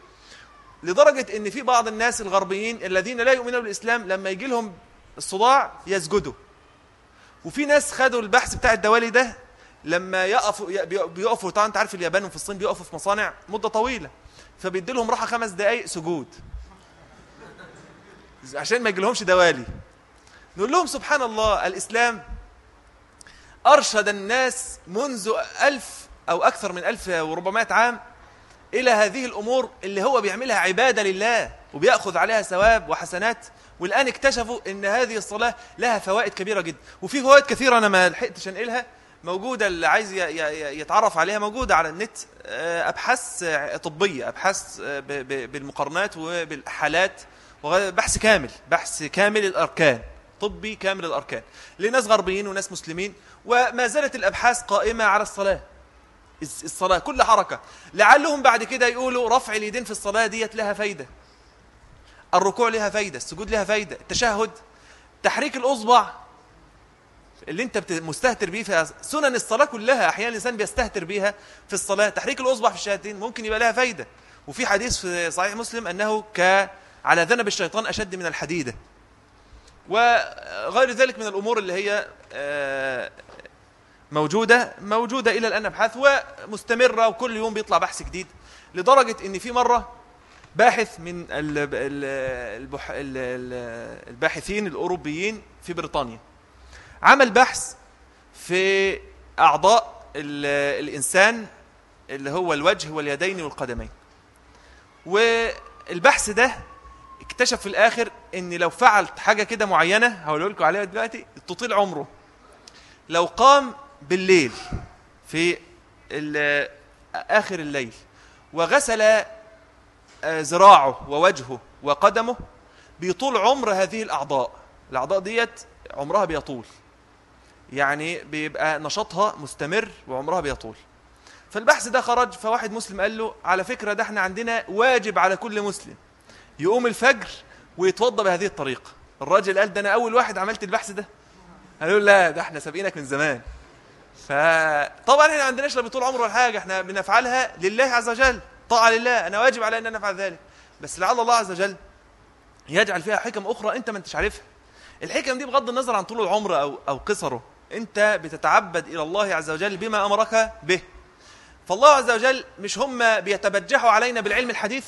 لدرجة إن في بعض الناس الغربيين الذين لا يؤمنون بالإسلام لما يجي لهم الصداع يسجدوا. وفي ناس خدوا البحث بتاع الدوالي ده لما يقفوا بيقفوا طبعا أنت عارف اليابان وفي الصين بيقفوا في مصانع مدة طويلة فبيدي لهم راحة خمس دقائق سجود. عشان ما يجيلهمش دوالي. نقول لهم سبحان الله الإسلام أرشد الناس منذ ألف أو أكثر من ألف وربعمائة عام إلى هذه الأمور اللي هو بيعملها عبادة لله وبيأخذ عليها ثواب وحسنات. والآن اكتشفوا أن هذه الصلاة لها فوائد كبيرة جدا وفي فوائد كثيرة أنا ما لحقتش أنقلها. موجودة اللي عايز يتعرف عليها موجودة على النت آه، أبحاث آه، طبية أبحاث آه، بالمقارنات وبالحالات. بحث كامل بحث كامل الأركان طبي كامل الأركان لناس غربيين وناس مسلمين وما زالت الأبحاث قائمة على الصلاة. الصلاة كل حركة. لعلهم بعد كده يقولوا رفع اليدين في الصلاة ديت لها فايدة. الركوع لها فايدة السجود لها فايدة التشهد تحريك الأصبع. اللي انت مستهتر بيه في سنن الصلاة كلها أحيانا الإنسان بيستهتر بيها في الصلاة. تحريك الأصبع في الشهادتين ممكن يبقى لها فايدة. وفي حديث في صحيح مسلم أنه ك على ذنب الشيطان أشد من الحديدة وغير ذلك من الأمور اللي هي آه، موجودة موجودة إلى الآن أبحاث ومستمرة وكل يوم بيطلع بحث جديد لدرجة إن في مرة باحث من الباحثين الأوروبيين في بريطانيا. عمل بحث في أعضاء ال- الإنسان اللي هو الوجه واليدين والقدمين. والبحث ده اكتشف في الآخر إن لو فعلت حاجة كده معينة هقول لكم عليها دلوقتي تطيل عمره. لو قام بالليل في آخر الليل وغسل آه، ذراعه ووجهه وقدمه بيطول عمر هذه الأعضاء. الأعضاء ديت عمرها بيطول. يعني بيبقى نشاطها مستمر وعمرها بيطول. فالبحث ده خرج فواحد مسلم قال له على فكرة ده إحنا عندنا واجب على كل مسلم. يقوم الفجر ويتوضى بهذه الطريقة. الراجل قال ده أنا أول واحد عملت البحث ده. قالوا لا ده إحنا سابقينك من زمان. فطبعا إحنا ما عندناش لا بطول عمر ولا حاجة. إحنا بنفعلها لله عز وجل. طاعة لله. أنا واجب علي أن أنا أفعل ذلك. بس لعل الله عز وجل يجعل فيها حكم أخرى أنت ما أنتش عارفها. الحكم دي بغض النظر عن طول العمر أو أو قصره. أنت بتتعبد إلى الله عز وجل بما أمرك به. فالله عز وجل مش هم بيتبجحوا علينا بالعلم الحديث.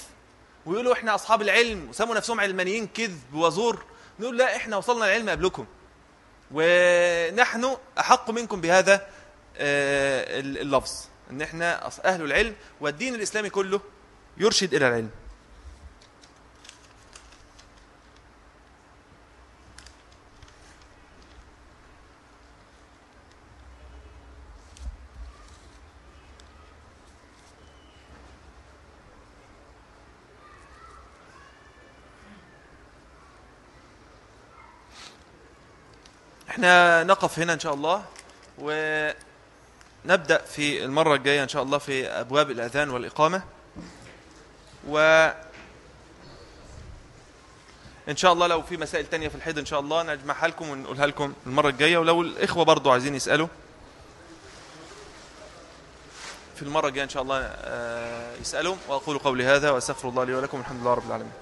ويقولوا إحنا أصحاب العلم وسموا نفسهم علمانيين كذب وزور. نقول لا إحنا وصلنا العلم قبلكم. ونحن أحق منكم بهذا آه، اللفظ. إن إحنا أهل العلم والدين الإسلامي كله يرشد إلى العلم. إحنا نقف هنا إن شاء الله ونبدأ في المرة الجاية إن شاء الله في أبواب الأذان والإقامة. و إن شاء الله لو في مسائل تانية في الحيض إن شاء الله نجمعها لكم ونقولها لكم المرة الجاية. ولو الإخوة برضو عايزين يسألوا في المرة الجاية إن شاء الله آه، يسألوا. وأقول قولي هذا وأستغفر الله لي ولكم الحمد لله رب العالمين.